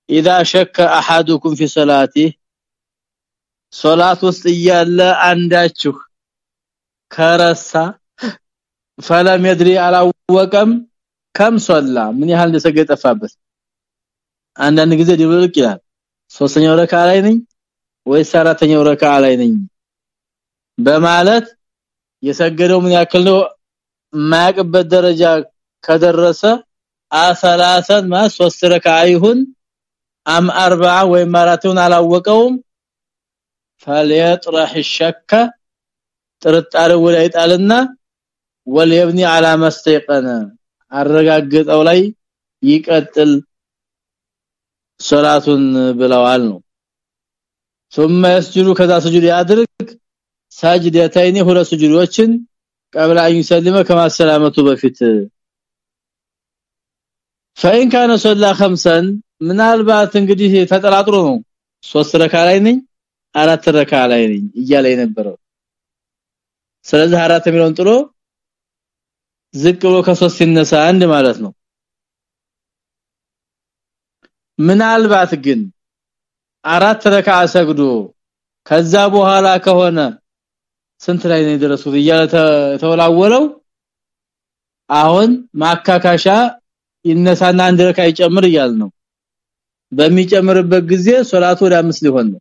اذا شك احدكم في صلاته ሶላት ውስጥ እያለ አንዳችሁ ከረሳ ፈለም يدري አላወቀም ከም ሶላ ምን ያህል እንደሰገደ ጠፋበት አንዳንድ ጊዜ ድብልቅ ይላል ሶስተኛው ረካ ላይ ነኝ ወይስ አራተኛው ረካ ላይ ነኝ በማለት የሰገደው ምን ያክል ነው ማያቅበት ደረጃ ከደረሰ አሰላሰን ማ ሶስት ረካ ይሁን አም አርባዓ ወይም አራቱን አላወቀውም فليطرح الشك ጥርጣሬው ላይ ጣልና ወልየብኒ على መስተይቀነ አረጋግጠው ላይ ይቀጥል ሶላቱን ብለዋል ነው ثم يسجد كذا سجود ያድርግ ሳጅደታይኒ ሁለት ስጁዶችን ቀብላ ይሰልመ ከማሰላመቱ በፊት فإن كان صلى خمسا ምናልባት እንግዲህ ተጠላጥሮ ነው ሶስት ረካ ላይ ነኝ አራት ረካ ላይ ነኝ እያለ የነበረው ስለዚህ አራት የሚለውን ጥሎ ዝቅ ብሎ ከሶስት ሲነሳ አንድ ማለት ነው ምናልባት ግን አራት ረካ ሰግዶ ከዛ በኋላ ከሆነ ስንት ላይ ነው የደረሱት እያለ ተወላወለው። አሁን ማካካሻ ይነሳና አንድ ረካ ይጨምር እያል ነው። በሚጨምርበት ጊዜ ሶላቱ ወደ አምስት ሊሆን ነው።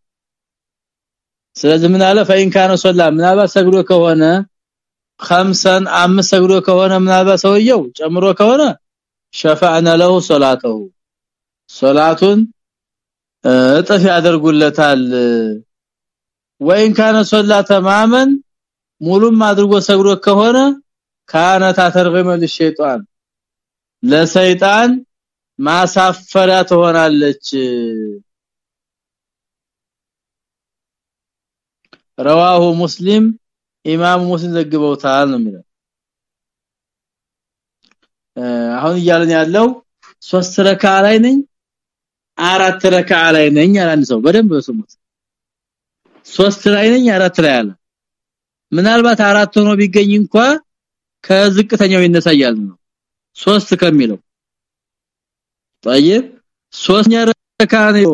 ስለዚህ ምን አለ? ፈኢን ካነ ሶላ። ምናልባት ሰግዶ ከሆነ خمسን አምስት ሰግዶ ከሆነ ምናልባት ሰውየው ጨምሮ ከሆነ ሸፈዐነ ለሁ ሶላተሁ። ሶላቱን እጥፍ ያደርጉለታል ወይን ካነ ሶላ ተማመን ሙሉም አድርጎ ሰግዶ ከሆነ ካነታ ተርገመ ለሸይጣን ለሰይጣን ማሳፈሪያ ትሆናለች رواه مسلم ኢማም ሙስሊም ዘግበውታል ነው የሚለው አሁን እያለን ያለው ሶስት ረካ ላይ ነኝ አራት ረካ ላይ ነኝ አንድ ሰው በደንብ ስሙት ሶስት ላይ ነኝ አራት ላይ አለ ምናልባት አራት ሆኖ ቢገኝ እንኳን ከዝቅተኛው ይነሳያል ነው ሶስት ከሚለው طيب ሶስተኛ ረካ ነው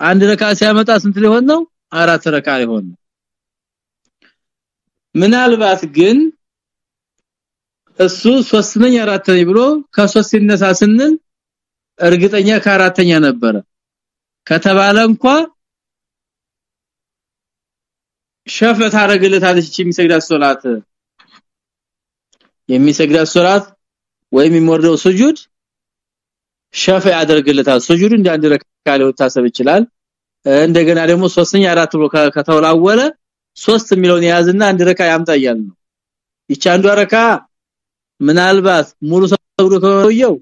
አንድ ረካ ሲያመጣ ስንት ሊሆን ነው አራት ረካ ሊሆን ነው ምናልባት ግን እሱ ሶስት ነኝ አራት ነኝ ብሎ ከሶስት ይነሳ ስንል እርግጠኛ ከአራተኛ ነበረ። ከተባለ እንኳን ሸፈት አረግለታለች እቺ የሚሰግዳት ሶላት። የሚሰግዳት ሶላት ወይም የሚወርደው ስጁድ ሸፈ ያደርግለታል። ስጁድ እንደ ሊታሰብ ይችላል። እንደገና ደግሞ ሶስተኛ አራት ብሎ ከተወላወለ ሶስት የሚለውን የያዝና አንድ ረካ ያምጣያል ነው። ይቻ ረካ ምናልባት ሙሉ ሰግዶ ከሆየው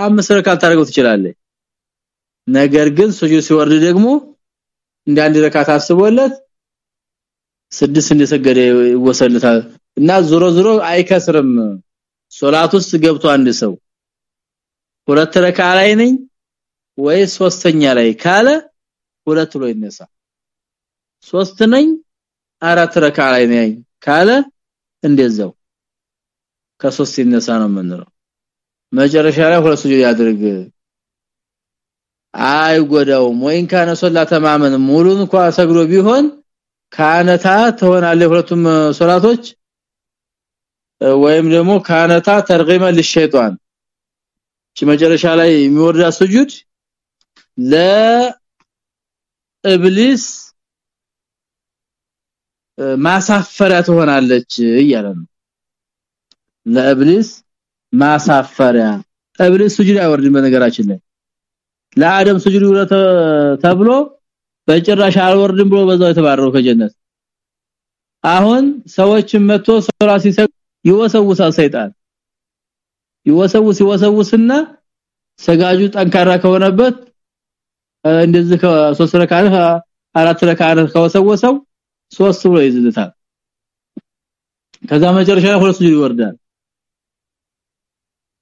አምስት ረካ ታደርገው ትችላለህ። ነገር ግን ሱጁድ ሲወርድ ደግሞ እንደ አንድ ረካ ታስቦለት ስድስት እንደሰገደ ይወሰልታል እና ዞሮ ዞሮ አይከስርም። ሶላት ውስጥ ገብቶ አንድ ሰው ሁለት ረካ ላይ ነኝ ወይ ሶስተኛ ላይ ካለ ሁለት ብሎ ይነሳ። ሶስት ነኝ አራት ረካ ላይ ነኝ ካለ እንደዛው ከሶስት ይነሳ ነው የምንለው መጨረሻ ላይ ሁለት ሱጁድ ያድርግ። አይ ጎዳውም ወይን ካነ ሶላ ተማመን። ሙሉን እንኳን ሰግዶ ቢሆን ካነታ ትሆናለ ሁለቱም ሶላቶች። ወይም ደግሞ كانتا ترغيما للشيطان። መጨረሻ ላይ የሚወርዳ ስጁድ ለኢብሊስ ማሳፈሪያ ትሆናለች እያለ ነው። ለኢብሊስ ማሳፈሪያ። ኢብሊስ ስጁድ አይወርድም በነገራችን ላይ። ለአደም ስጁድ ተብሎ በጭራሽ አልወርድም ብሎ በዛው የተባረረው ከጀነት። አሁን ሰዎችን መጥቶ ሶላ ሲሰግ ይወሰውሳል ሰይጣን። ይወሰውስ ይወሰውስና ሰጋጁ ጠንካራ ከሆነበት እንደዚህ ከሶስት ረካ አራት ረካ ከወሰወሰው ሶስት ብሎ ይዝልታል ከዛ መጨረሻ ሁለት ሱጁድ ይወርዳል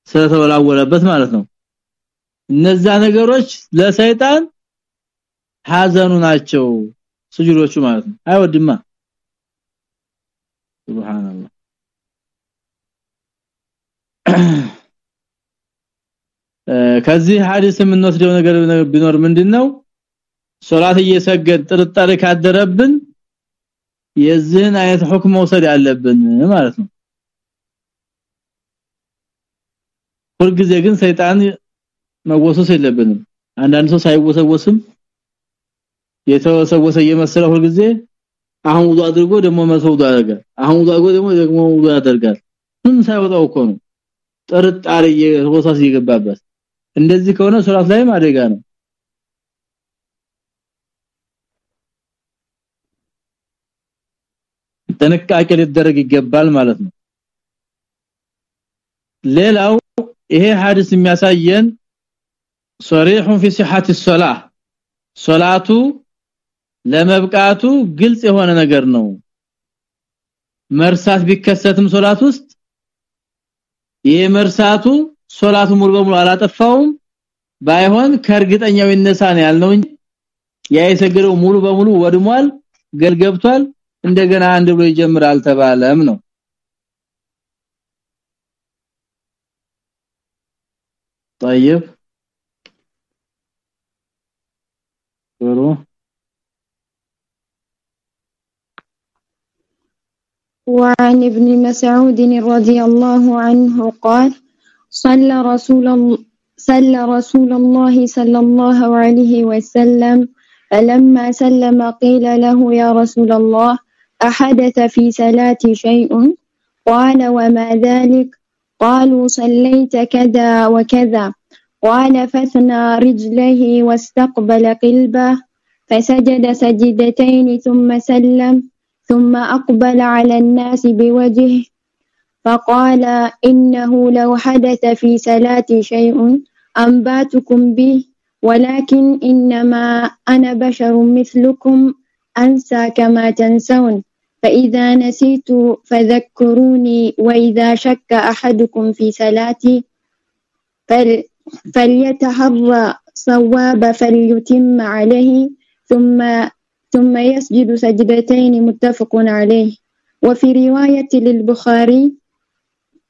ስለተወላወለበት ማለት ነው። እነዛ ነገሮች ለሰይጣን ሐዘኑ ናቸው ስጁዶቹ ማለት ነው። አይወድማ። ሱብሃንአላህ። <clears throat> ከዚህ ሐዲስ የምንወስደው ነገር ቢኖር ምንድነው? ሶላት እየሰገድ ጥርጣሬ ካደረብን የዚህን አይነት ሁክም መውሰድ ያለብን ማለት ነው ሁልጊዜ ግን ሰይጣን መወሰስ የለብንም። አንዳንድ ሰው ሳይወሰወስም የተወሰወሰ እየመሰለ ሁልጊዜ አሁን ውዱ አድርጎ ደግሞ መስውዱ ያደርጋል። አሁን ውዱ አድርጎ ደግሞ ደግሞ ያደርጋል። ምን ሳይወጣው እኮ ነው። ጥርጣሬ የወሳስ እየገባበት እንደዚህ ከሆነ ሶላት ላይ አደጋ ነው። ጥንቃቄ ሊደረግ ይገባል ማለት ነው። ሌላው ይሄ ሐዲስ የሚያሳየን صريح في صحه الصلاه ሶላቱ ለመብቃቱ ግልጽ የሆነ ነገር ነው መርሳት ቢከሰትም ሶላት ውስጥ ይሄ መርሳቱ ሶላቱ ሙሉ በሙሉ አላጠፋውም ባይሆን ከእርግጠኛው ይነሳን ያልነው እንጂ ያ የሰገደው ሙሉ በሙሉ ወድሟል ገልገብቷል እንደገና አንድ ብሎ ይጀምራል ተባለም ነው طيب. قولوا وعن ابن مسعود رضي الله عنه قال صلى رسول الله صلى رسول الله صلى الله عليه وسلم فلما سلم قيل له يا رسول الله أحدث في صلاتي شيء؟ قال وما ذلك؟ قالوا صليت كذا وكذا. قال فثنى رجليه واستقبل قلبه فسجد سجدتين ثم سلم ثم أقبل على الناس بوجهه. فقال إنه لو حدث في صلاتي شيء أنباتكم به ولكن إنما أنا بشر مثلكم أنسى كما تنسون. فإذا نسيت فذكروني وإذا شك أحدكم في صلاتي فل فليتحرى صواب فليتم عليه ثم ثم يسجد سجدتين متفق عليه. وفي رواية للبخاري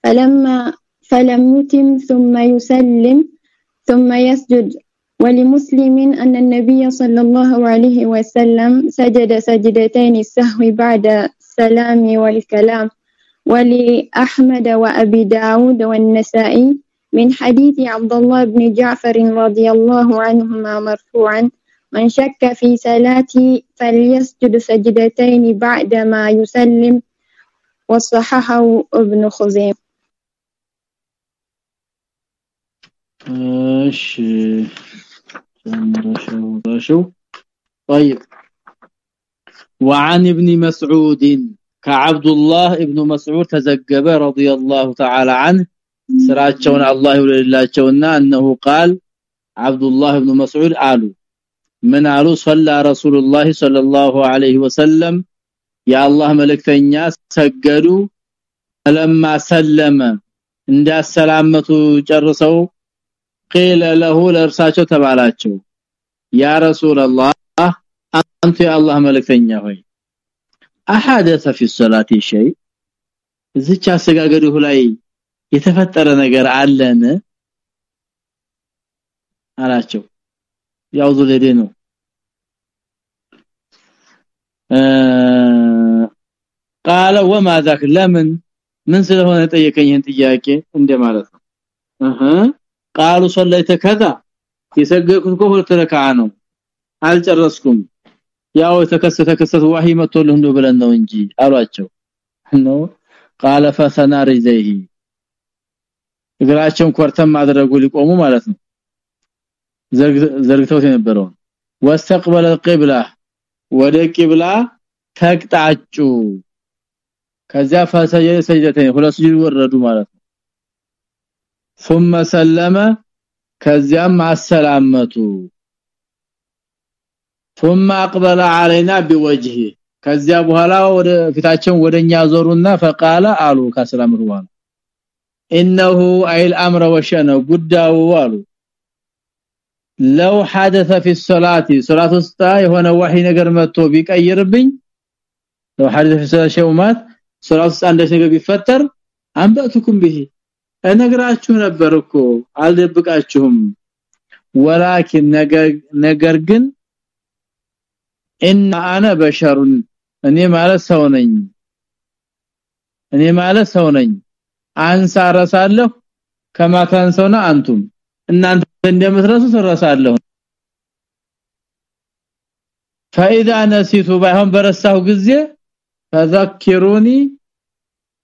فلما فلم يتم ثم يسلم ثم يسجد ولمسلم أن النبي صلى الله عليه وسلم سجد سجدتين السهو بعد السلام والكلام. ولأحمد وأبي داود والنسائي من حديث عبد الله بن جعفر رضي الله عنهما مرفوعا من شك في صلاتي فليسجد سجدتين بعدما يسلم وصححه ابن خزيمة. ماشي رشو طيب وعن ابن مسعود كعبد الله ابن مسعود تزجب رضي الله تعالى عنه ስራቸውን አላህ ይወልላቸውና انه قال عبد الله بن مسعود قالوا من قالوا صلى رسول الله صلى الله عليه وسلم يا الله መልእክተኛ ሰገዱ لما سلم እንዳሰላመቱ ጨርሰው قيل له ለእርሳቸው ተባላቸው ያ رسول الله አንተ የአላህ መልእክተኛ ሆይ احدث في الصلاه شيء እዚች አሰጋገዱ ላይ የተፈጠረ ነገር አለን አላቸው ያው ዙለዴ ነው قال وما ذاك ለምን ምን ስለሆነ ጠየቀኝን ጥያቄ እንደማለት ነው እህ قالوا صليت كذا የሰገድኩት እኮ ሁለት ረካዓ ነው አልጨረስኩም ያው የተከሰተ ከሰተ ወህይ መጥቶልህ እንደው ብለን ነው እንጂ አሏቸው ነው قال فسنا رجليه እግራቸውን ኮርተም ማድረጉ ሊቆሙ ማለት ነው ዘርግተው የነበረው واستقبل القبلة ወደ ቂብላ ተቅጣጩ ከዚያ ፈሰጀ ሰጅደተኝ ሁለት ስጁድ ወረዱ ማለት ነው ثم سلم ከዚያም አሰላመቱ ثم اقبل علينا بوجهه ከዚያ በኋላ ወደ ፊታቸው ወደኛ ዞሩና فقال አሉ ከሰላምሩ በኋላ انه اي الامر وشنه ጉዳዩ አሉ لو حدث في الصلاه صلاه ውስጥ የሆነ ወህይ ነገር መጥቶ ቢቀይርብኝ لو حدث في الصلاه شيء مات صلاه ውስጥ አንድ ነገር ቢፈጠር አንበቱኩም به እነግራችሁ ነበር እኮ አልደብቃችሁም ወላኪን ነገር ግን እና አነ በሸሩን እኔ ማለት ሰው ነኝ እኔ ማለት ሰው ነኝ አንሳረሳለሁ ከማታንሰውና አንቱም እናንተ እንደምትረሱ ተረሳለሁ فاذا نسيت ባይሆን በረሳሁ ጊዜ فذكروني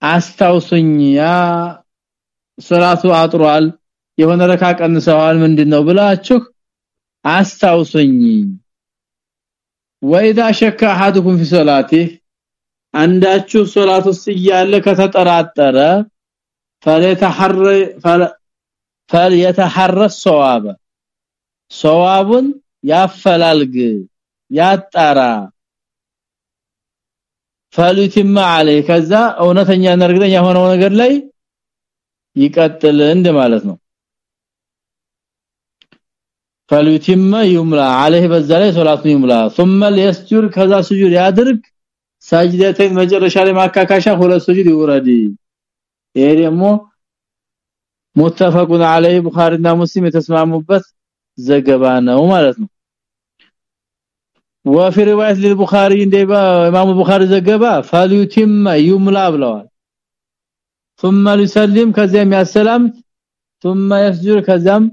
አስታውሱኝ ያ ሰላቱ አጥሯል የሆነ ረካ ቀንሰዋል ምንድነው ብላችሁ አስታውሱኝ። واذا ሸካ احدكم في صلاته አንዳችሁ ሶላቱ ውስጥ ከተጠራጠረ ፈለተሐረ ፈለተሐረ ሶዋበ ሶዋቡን ያፈላልግ ያጣራ። ፈሉቲማ አለ ከዛ እውነተኛ እርግጠኛ የሆነው ነገር ላይ ይቀጥል እንደማለት ነው فليتم يملا عليه በዛ ላይ ሶላቱን ይምላ ثم ليسجد ከዛ ስጁድ ያድርግ ሰጅደተን መጨረሻ ላይ ማካካሻ ሁለት ስጁድ ይወረድ ይሄ ደግሞ متفقون عليه ቡኻሪና ሙስሊም የተስማሙበት ዘገባ ነው ማለት ነው وفي روايه للبخاري እንደ ኢማሙ ቡኻሪ ዘገባ فليتم يملا ብለዋል ثم يسلم ከዚያም ያሰላም ثم يسجد ከዚያም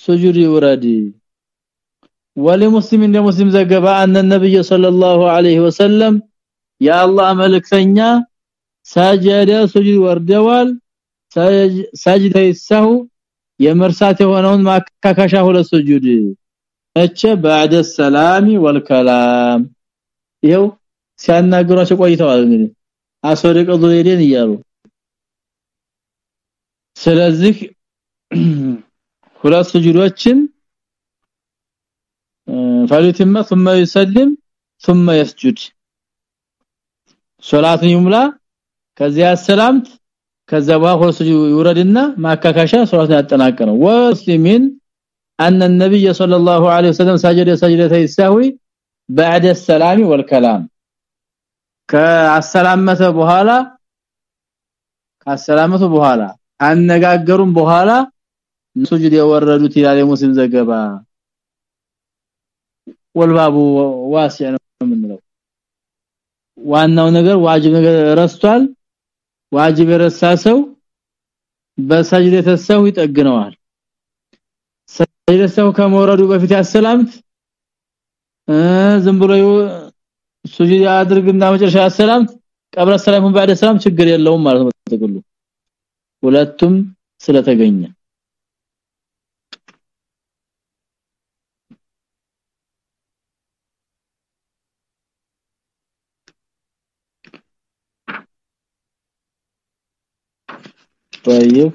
سجود ይውረድ ولمسلم እንደ ሙስሊም ዘገባ ان النبي صلى الله عليه وسلم يا الله መልእክተኛ ሰጀደ سجود ወርደዋል ሰጅደ ይሰሁ የመርሳት የሆነውን ማካካሻ ሁለት ስጁድ እቸ بعد السلام والكلام ይሄው ሲያናግሯቸው ቆይተዋል እንግዲህ አስወደቀ ዙይደን እያሉ ስለዚህ <clears throat> ሁለት ስጁዶችን ፈሊትማ ثم يسلم ثم يسجد ሶላቱን ይሙላ ከዚያ ሰላምት ከዛ በኋላ ይውረድና ማካካሻ ሶላት ያጠናቀረው ወስሊሚን ان النبي صلى الله عليه وسلم سجد سجدتي السهو بعد السلام والكلام ከአሰላመተ በኋላ ከአሰላመቱ በኋላ አነጋገሩን በኋላ ሱጁድ የወረዱት ይላል የሙስሊም ዘገባ። ወልባቡ ዋሲዕ ነው የምንለው። ዋናው ነገር ዋጅብ ነገር ረስቷል። ዋጅብ የረሳ ሰው በሰጅደ ተሰው ይጠግነዋል። ሰጅደ ሰው ከመውረዱ በፊት ያሰላምት? ዝም ብሎ ሱጁድ ያድርግና መጨረሻ ያሰላምት? ቀብረ ሰላሙን ባደ ሰላም ችግር የለውም ማለት ነው ተጥቅሉ ሁለቱም ስለተገኘ طيب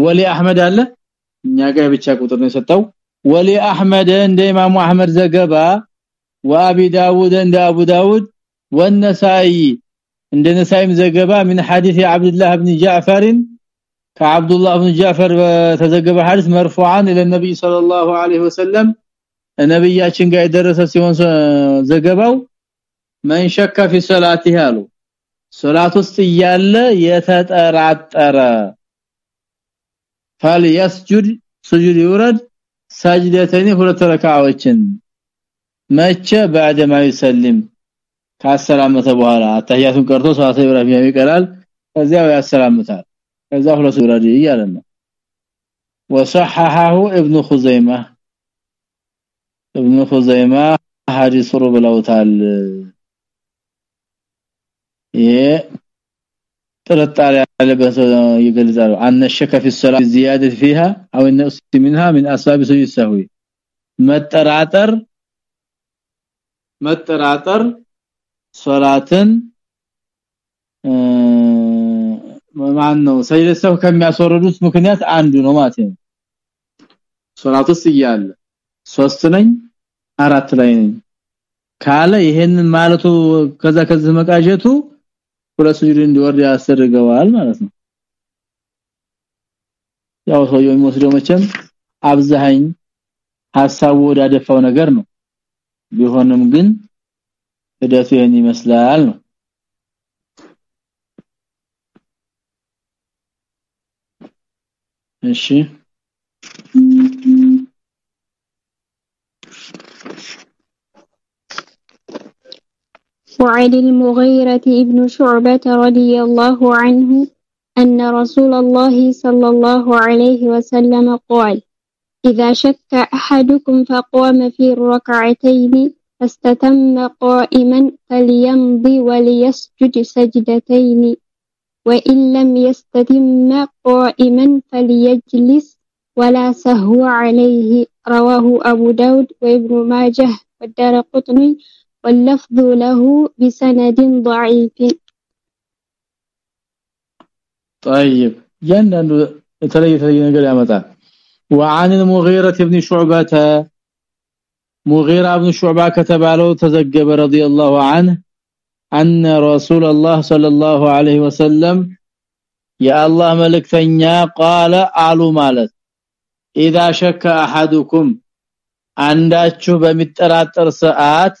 ወሊ አህመድ አለ እኛ ጋር ብቻ ቁጥር ነው የሰጠው ወሊ አህመድ እንደ ኢማሙ አህመድ ዘገባ ወአቢ ዳውድ እንደ አቡ ዳውድ ወነሳኢ እንደ ነሳኢም ዘገባ من حديث عبد الله بن جعفر كعبد الله بن جعفر ተዘገበ ሐዲስ مرفوعا الى النبي صلى الله عليه وسلم ነብያችን ጋር የደረሰ ሲሆን ዘገባው من شك في صلاته አሉ ሶላት ውስጥ እያለ የተጠራጠረ فليسجد سجود ይውረድ سجدتين ሁለት ረካዓዎችን መቼ بعد ما يسلم ካሰላመተ በኋላ አታያቱን ቀርቶ ሷተ ኢብራሂም ይቀራል ከዚያው ያሰላምታል ከዛ ሁለት ይውረድ ይያለ ነው وصححه ابن خزيمه ابن خزيمه حديث ሩ ብለውታል ይሄ ጥርጣሬ ያለበት ይገልጻሉ አነ ሸከ في الصلاه زياده فيها او النقص منها من اسباب سجود السهو መጠራጠር መጠራጠር ሶላትን ማን ነው ሰይደ ሰው ከሚያስወርዱት ምክንያት አንዱ ነው ማለት ነው። ሶላት ውስጥ እያለ ሶስት ነኝ አራት ላይ ነኝ ካለ ይሄንን ማለቱ ከዛ ከዚህ መቃጀቱ ሁለት ስጁድ እንዲወርድ ያስደርገዋል ማለት ነው። ያው ሰውየው የሚወስደው መቼም አብዛኝ ሐሳቡ ወዳደፋው ነገር ነው። ቢሆንም ግን ሂደቱ ይሄን ይመስላል ነው እሺ وعن المغيرة ابن شعبة رضي الله عنه أن رسول الله صلى الله عليه وسلم قال إذا شك أحدكم فقام في الركعتين فاستتم قائما فليمضي وليسجد سجدتين وإن لم يستتم قائما فليجلس ولا سهو عليه رواه أبو داود وابن ماجه والدار قطني واللفظ له بسند ضعيف طيب يندن የተለየ የተለየ ነገር ያመጣል وعن المغيرة بن شعبة مغيرة بن شعبة كتباله تزجب رضي الله عنه أن رسول الله صلى الله عليه وسلم يا الله ملكتنيا قال قالوا ማለት اذا شك احدكم አንዳችሁ በሚጠራጠር ሰዓት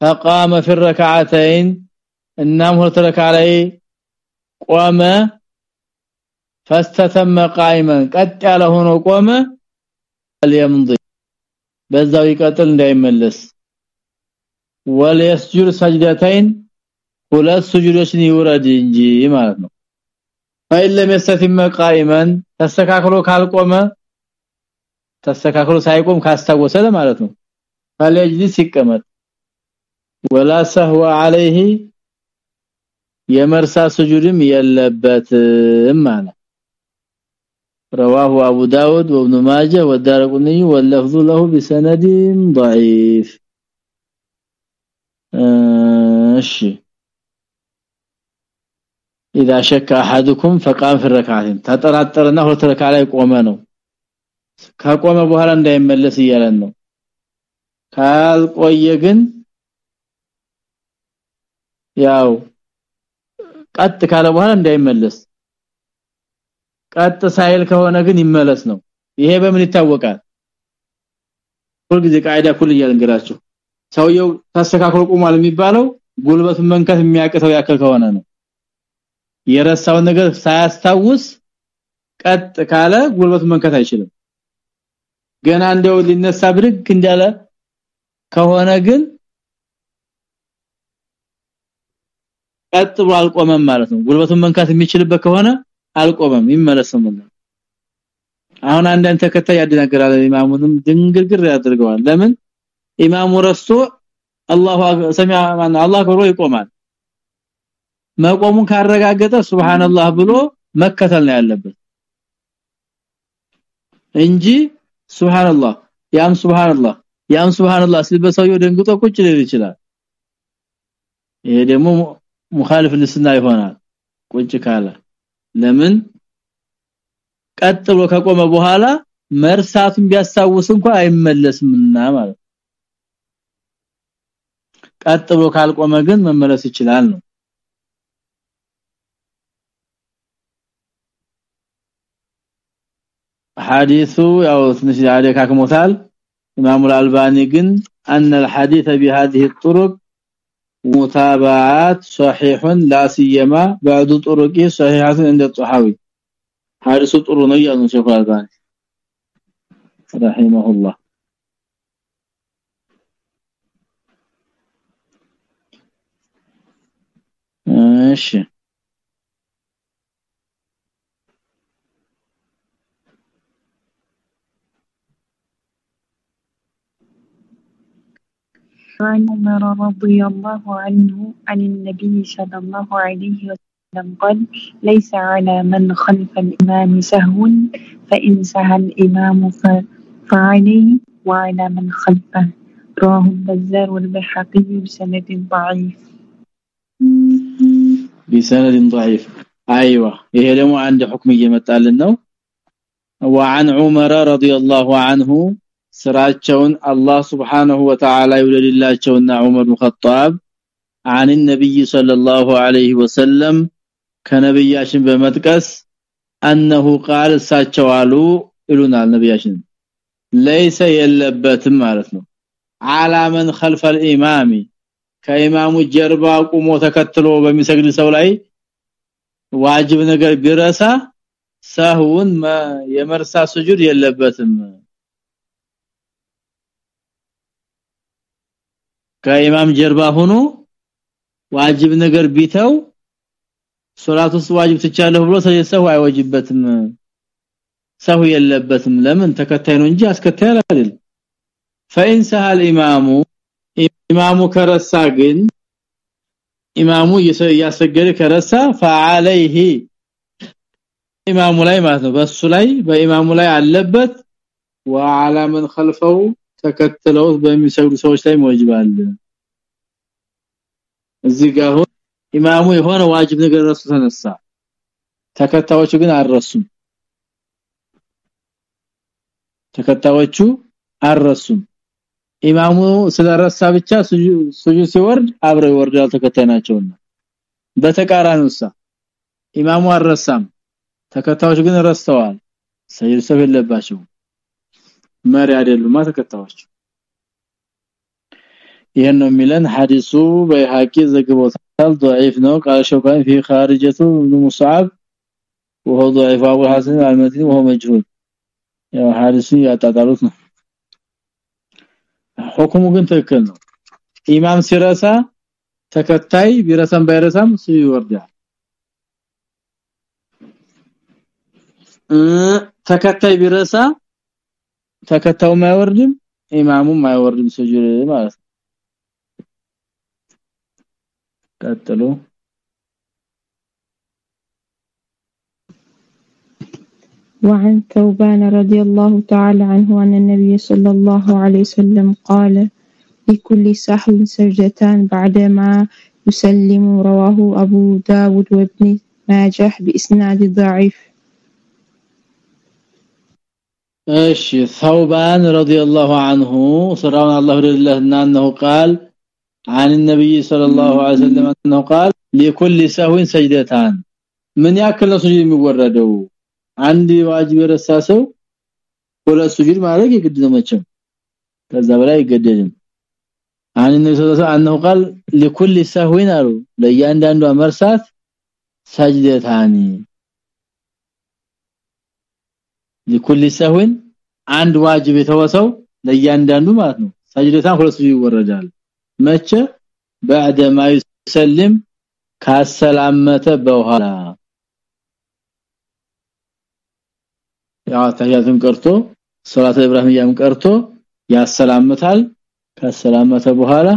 فقام في الركعتين እናም ሁለት ረካ ላይ ቆመ فاستتم قائما ቀጥ ያለ ሆኖ ቆመ اليمضي በዛው ይቀጥል እንዳይመለስ ወለስጁድ ሰጅደተይን ሁለት ስጁዶችን ይውረድ እንጂ ማለት ነው فإن لم يستتم قائما ተስተካክሎ ካልቆመ ተስተካክሎ ሳይቆም ካስታወሰ ማለት ነው فليجلس ይቀመጥ ولا سهو عليه የመርሳ ስጁድም የለበትም ማለት رواه ابو داود وابن ماجه والدارقطني واللفظ له بسند ضعيف እሺ اذا شك احدكم فقام في الركعتين ተጠራጠረና ሁለት ረካ ላይ ቆመ ነው ከቆመ በኋላ እንዳይመለስ እያለን ነው ካልቆየ ግን ያው ቀጥ ካለ በኋላ እንዳይመለስ ቀጥ ሳይል ከሆነ ግን ይመለስ ነው። ይሄ በምን ይታወቃል? ሁልጊዜ ቃይዳ ኩል እያልንገራችሁ ሰውየው ተስተካክሎ ቆሟል የሚባለው ጉልበቱን መንከት የሚያቅተው ያከል ከሆነ ነው። የረሳውን ነገር ሳያስታውስ ቀጥ ካለ ጉልበቱን መንከት አይችልም። ገና እንደው ሊነሳ ብድግ እንዳለ ከሆነ ግን ቀጥ ብሎ አልቆመም ማለት ነው። ጉልበቱን መንካት የሚችልበት ከሆነ አልቆመም ይመለስም አሁን አንዳንድ ተከታይ ያደናገራል ኢማሙንም ድንግርግር ያደርገዋል። ለምን? ኢማሙ ረስቶ አላሁ ሰሚያ ማን አላህ ብሎ ይቆማል። መቆሙን ካረጋገጠ ሱብሃንአላህ ብሎ መከተል ነው ያለበት እንጂ ሱብሃንአላህ ያም ሱብሃንአላህ ያም ሱብሃንአላህ ሲልበሰው ደንግጦ ቁጭ ሊል ይችላል። ይሄ ደግሞ ሙኻሊፍ ለስና ይሆናል። ቁጭ ካለ ለምን ቀጥ ብሎ ከቆመ በኋላ መርሳቱን ቢያስታውስ እንኳን አይመለስምና ማለት ቀጥ ብሎ ካልቆመ ግን መመለስ ይችላል ነው ሐዲሱ ያው ትንሽ ያደካክሞታል ኢማሙ አልባኒ ግን ان الحديث بهذه الطرق متابعات صحيح لا سيما بعض طرق صحيحه عند الطحاوي حارس طرونه يعني شيخ الباني رحمه الله ماشي عن عمر رضي الله عنه عن النبي صلى الله عليه وسلم قال ليس على من خلف الإمام سهو فإن سهى الإمام فعليه وعلى من خلفه. رواه البزار والبيحقي بسند ضعيف. بسند ضعيف. أيوه. إيه لما عند حكم يمتالنا وعن عمر رضي الله عنه ስራቸውን አላህ Subhanahu Wa Ta'ala ይወደድላቸውና ዑመር ኢብኑ ኸጣብ عن النبي صلى الله عليه وسلم ከነብያችን በመጥቀስ انه قال እሳቸው አሉ ይሉናል ነብያችን ليس የለበትም ማለት ነው على من خلف الامام ከኢማሙ ጀርባ ቆሞ ተከትሎ በሚሰግድ ሰው ላይ ዋጅብ ነገር ቢረሳ ሰህውን የመርሳ ስጁድ የለበትም ከኢማም ጀርባ ሆኖ ዋጅብ ነገር ቢተው ሶላት ውስጥ ዋጅብ ትቻለሁ ብሎ ሰው አይወጅበትም ሰው የለበትም ለምን ተከታይ ነው እንጂ አስከታይ አይደል فإن سهل ኢማሙ ኢማሙ ከረሳ ግን ኢማሙ ያሰገደ ከረሳ فعليه ኢማሙ ላይ ማለት ነው በሱ ላይ በኢማሙ ላይ አለበት وعلى من خلفه ተከትለው በሚሰግዱ ሰዎች ላይ ወጅባል እዚህ ጋር ኢማሙ የሆነ ዋጅብ ነገር ረሱ ተነሳ። ተከታዮቹ ግን አልረሱም። ተከታዮቹ አልረሱም። ኢማሙ ስለረሳ ብቻ ሱጁድ ሲወርድ አብረው ይወርዳል ተከታይ ናቸውና። በተቃራኒውሳ ኢማሙ አልረሳም። ተከታዮች ግን ረስተዋል። ሰይድ ሰው የለባቸው መሪ አይደሉማ ተከታዮች ይሄን ነው የሚለን ሐዲሱ በሐቂ ዘግቦታል ضعيف ነው ቃል ሸውካን في خارجته ابن مصعب وهو ضعيف ابو الحسن المدني وهو مجهول ያው ሐዲሱን ያጣጣሉት ነው ሁክሙ ግን ትክክል ነው ኢማም ሲረሳ ተከታይ ቢረሳም ባይረሳም እሱ ይወርዳል ተከታይ ቢረሳ ተከታው ማይወርድም ኢማሙም ማይወርድም ስጁድ ማለት ነው ቀጥሉ وعن ثوبان رضي الله تعالى عنه أن النبي صلى الله عليه وسلم قال لكل سحو سجدتان بعدما يسلم رواه أبو داود وابن ماجه بإسناد ضعيف እሺ ثوبان رضي الله عنه سرعون الله رضي انه قال عن النبي صلى الله عليه وسلم انه قال لكل سهو سجدتان من ያክል ሱጁድ የሚወረደው አንድ ዋጅብ የረሳ ሰው ሁለት ሱጁድ ማድረግ የግድ ነው መቼም ከዛ በላይ ይገደድም عن النبي صلى الله عليه وسلم انه قال لكل سهو አሉ ለእያንዳንዱ መርሳት ሰጅደታኒ لكل سهو አንድ ዋጅብ የተወሰው ለእያንዳንዱ ማለት ነው ሰጅደታን ሁለት ሱጁድ ይወረዳል መቼ بعد ما يسلم ካሰላመተ በኋላ ያው ተያዝም ቀርቶ ሶላተ ኢብራሂምያም ቀርቶ ያሰላምታል ካሰላመተ በኋላ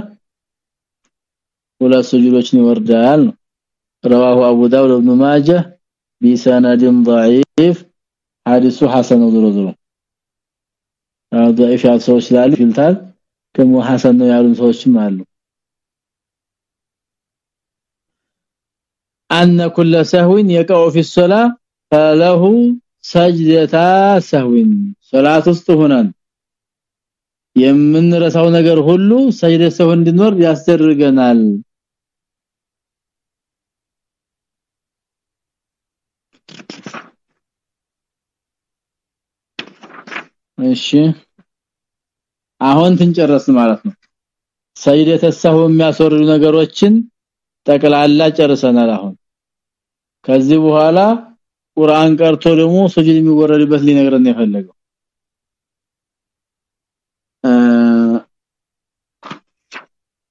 ሁለት ሱጁዶችን ይወርዳል ነው رواه ابو داود وابن ماجه بسند ضعيف حديث حسن ذرذر ضعيف ያሉ ሰዎች ስላሉ ይልታል ከሞ ሐሰን ነው ያሉን ሰዎችም አሉ أن كل سهو يقع في الصلاة فله سجدتا سهو صلاة ውስጥ ሆነን የምንረሳው ነገር ሁሉ ሰጅደ ሰው እንድኖር ያስደርገናል እሺ። አሁን ትንጨረስ ማለት ነው። ሰይደ ተሰሁ የሚያስወርዱ ነገሮችን ጠቅላላ ጨርሰናል አሁን። ከዚህ በኋላ ቁርአን ቀርቶ ደግሞ ሱጁድ የሚወረድበት ሊነግረን የፈለገው።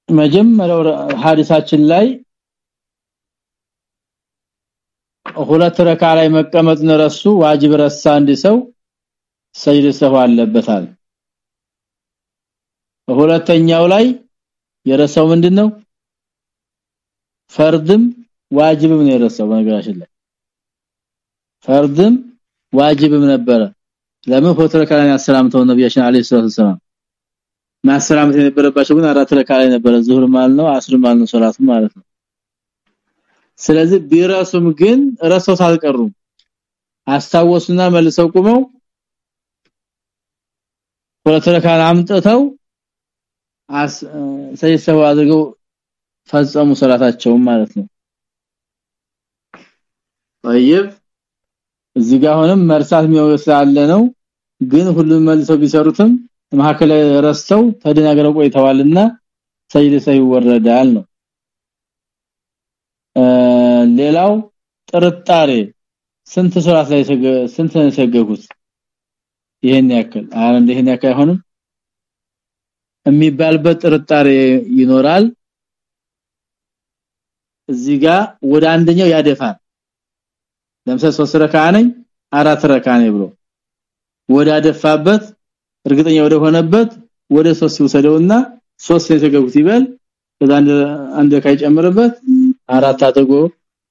መጀመሪያው ሐዲሳችን ላይ ሁለት ረካ ላይ መቀመጥ ነረሱ ዋጅብ ረሳ አንድ ሰው ሰይድ ሰው አለበታል። ሁለተኛው ላይ የረሳው ምንድነው? ፈርድም ዋጅብም ነው የረሳው። በነገራችን ላይ ፈርድም ዋጅብም ነበረ። ለምን? ፎቶ ረካላን ያሰላምተው ነብያችን አለይሂ ሰላም ማሰላምት የነበረባቸው ግን አራት ረካ ላይ ነበረ። ዙህር ማለት ነው አስር ማለት ነው ሶላት ማለት ነው። ስለዚህ ቢራሱም ግን ረሰው አልቀሩም አስታወሱና መልሰው ቆመው ሁለት ረካን አምጥተው ሰይሰው አድርገው ፈጸሙ ሶላታቸው ማለት ነው طيب እዚህ ጋር ሆነም መርሳት የሚወስዳለ ነው ግን ሁሉም መልሰው ቢሰሩትም መሐከለ ረስተው ተደናገረው ቆይተዋልና ሰይድ ሰይ ይወረዳል ነው ሌላው ጥርጣሬ ስንት ሶላት ላይ ስንት ነው የሰገጉት ይሄን ያክል አሁን ይሄን ያክል አይሆንም። የሚባልበት ጥርጣሬ ይኖራል። እዚህ ጋር ወደ አንደኛው ያደፋል። ለምሳሌ 3 ረካ ነኝ አራት ረካ ነኝ ብሎ ወደ አደፋበት እርግጠኛ ወደ ሆነበት ወደ 3 ይወሰደውና 3 የተገቡት ይበል። ከዛ አንድ አንድ ካይጨምርበት አራት አድርጎ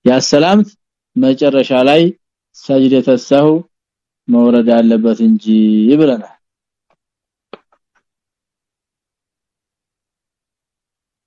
ያሰላምት። መጨረሻ ላይ ሰጅደ ተሰሁ መውረድ አለበት እንጂ ይብለናል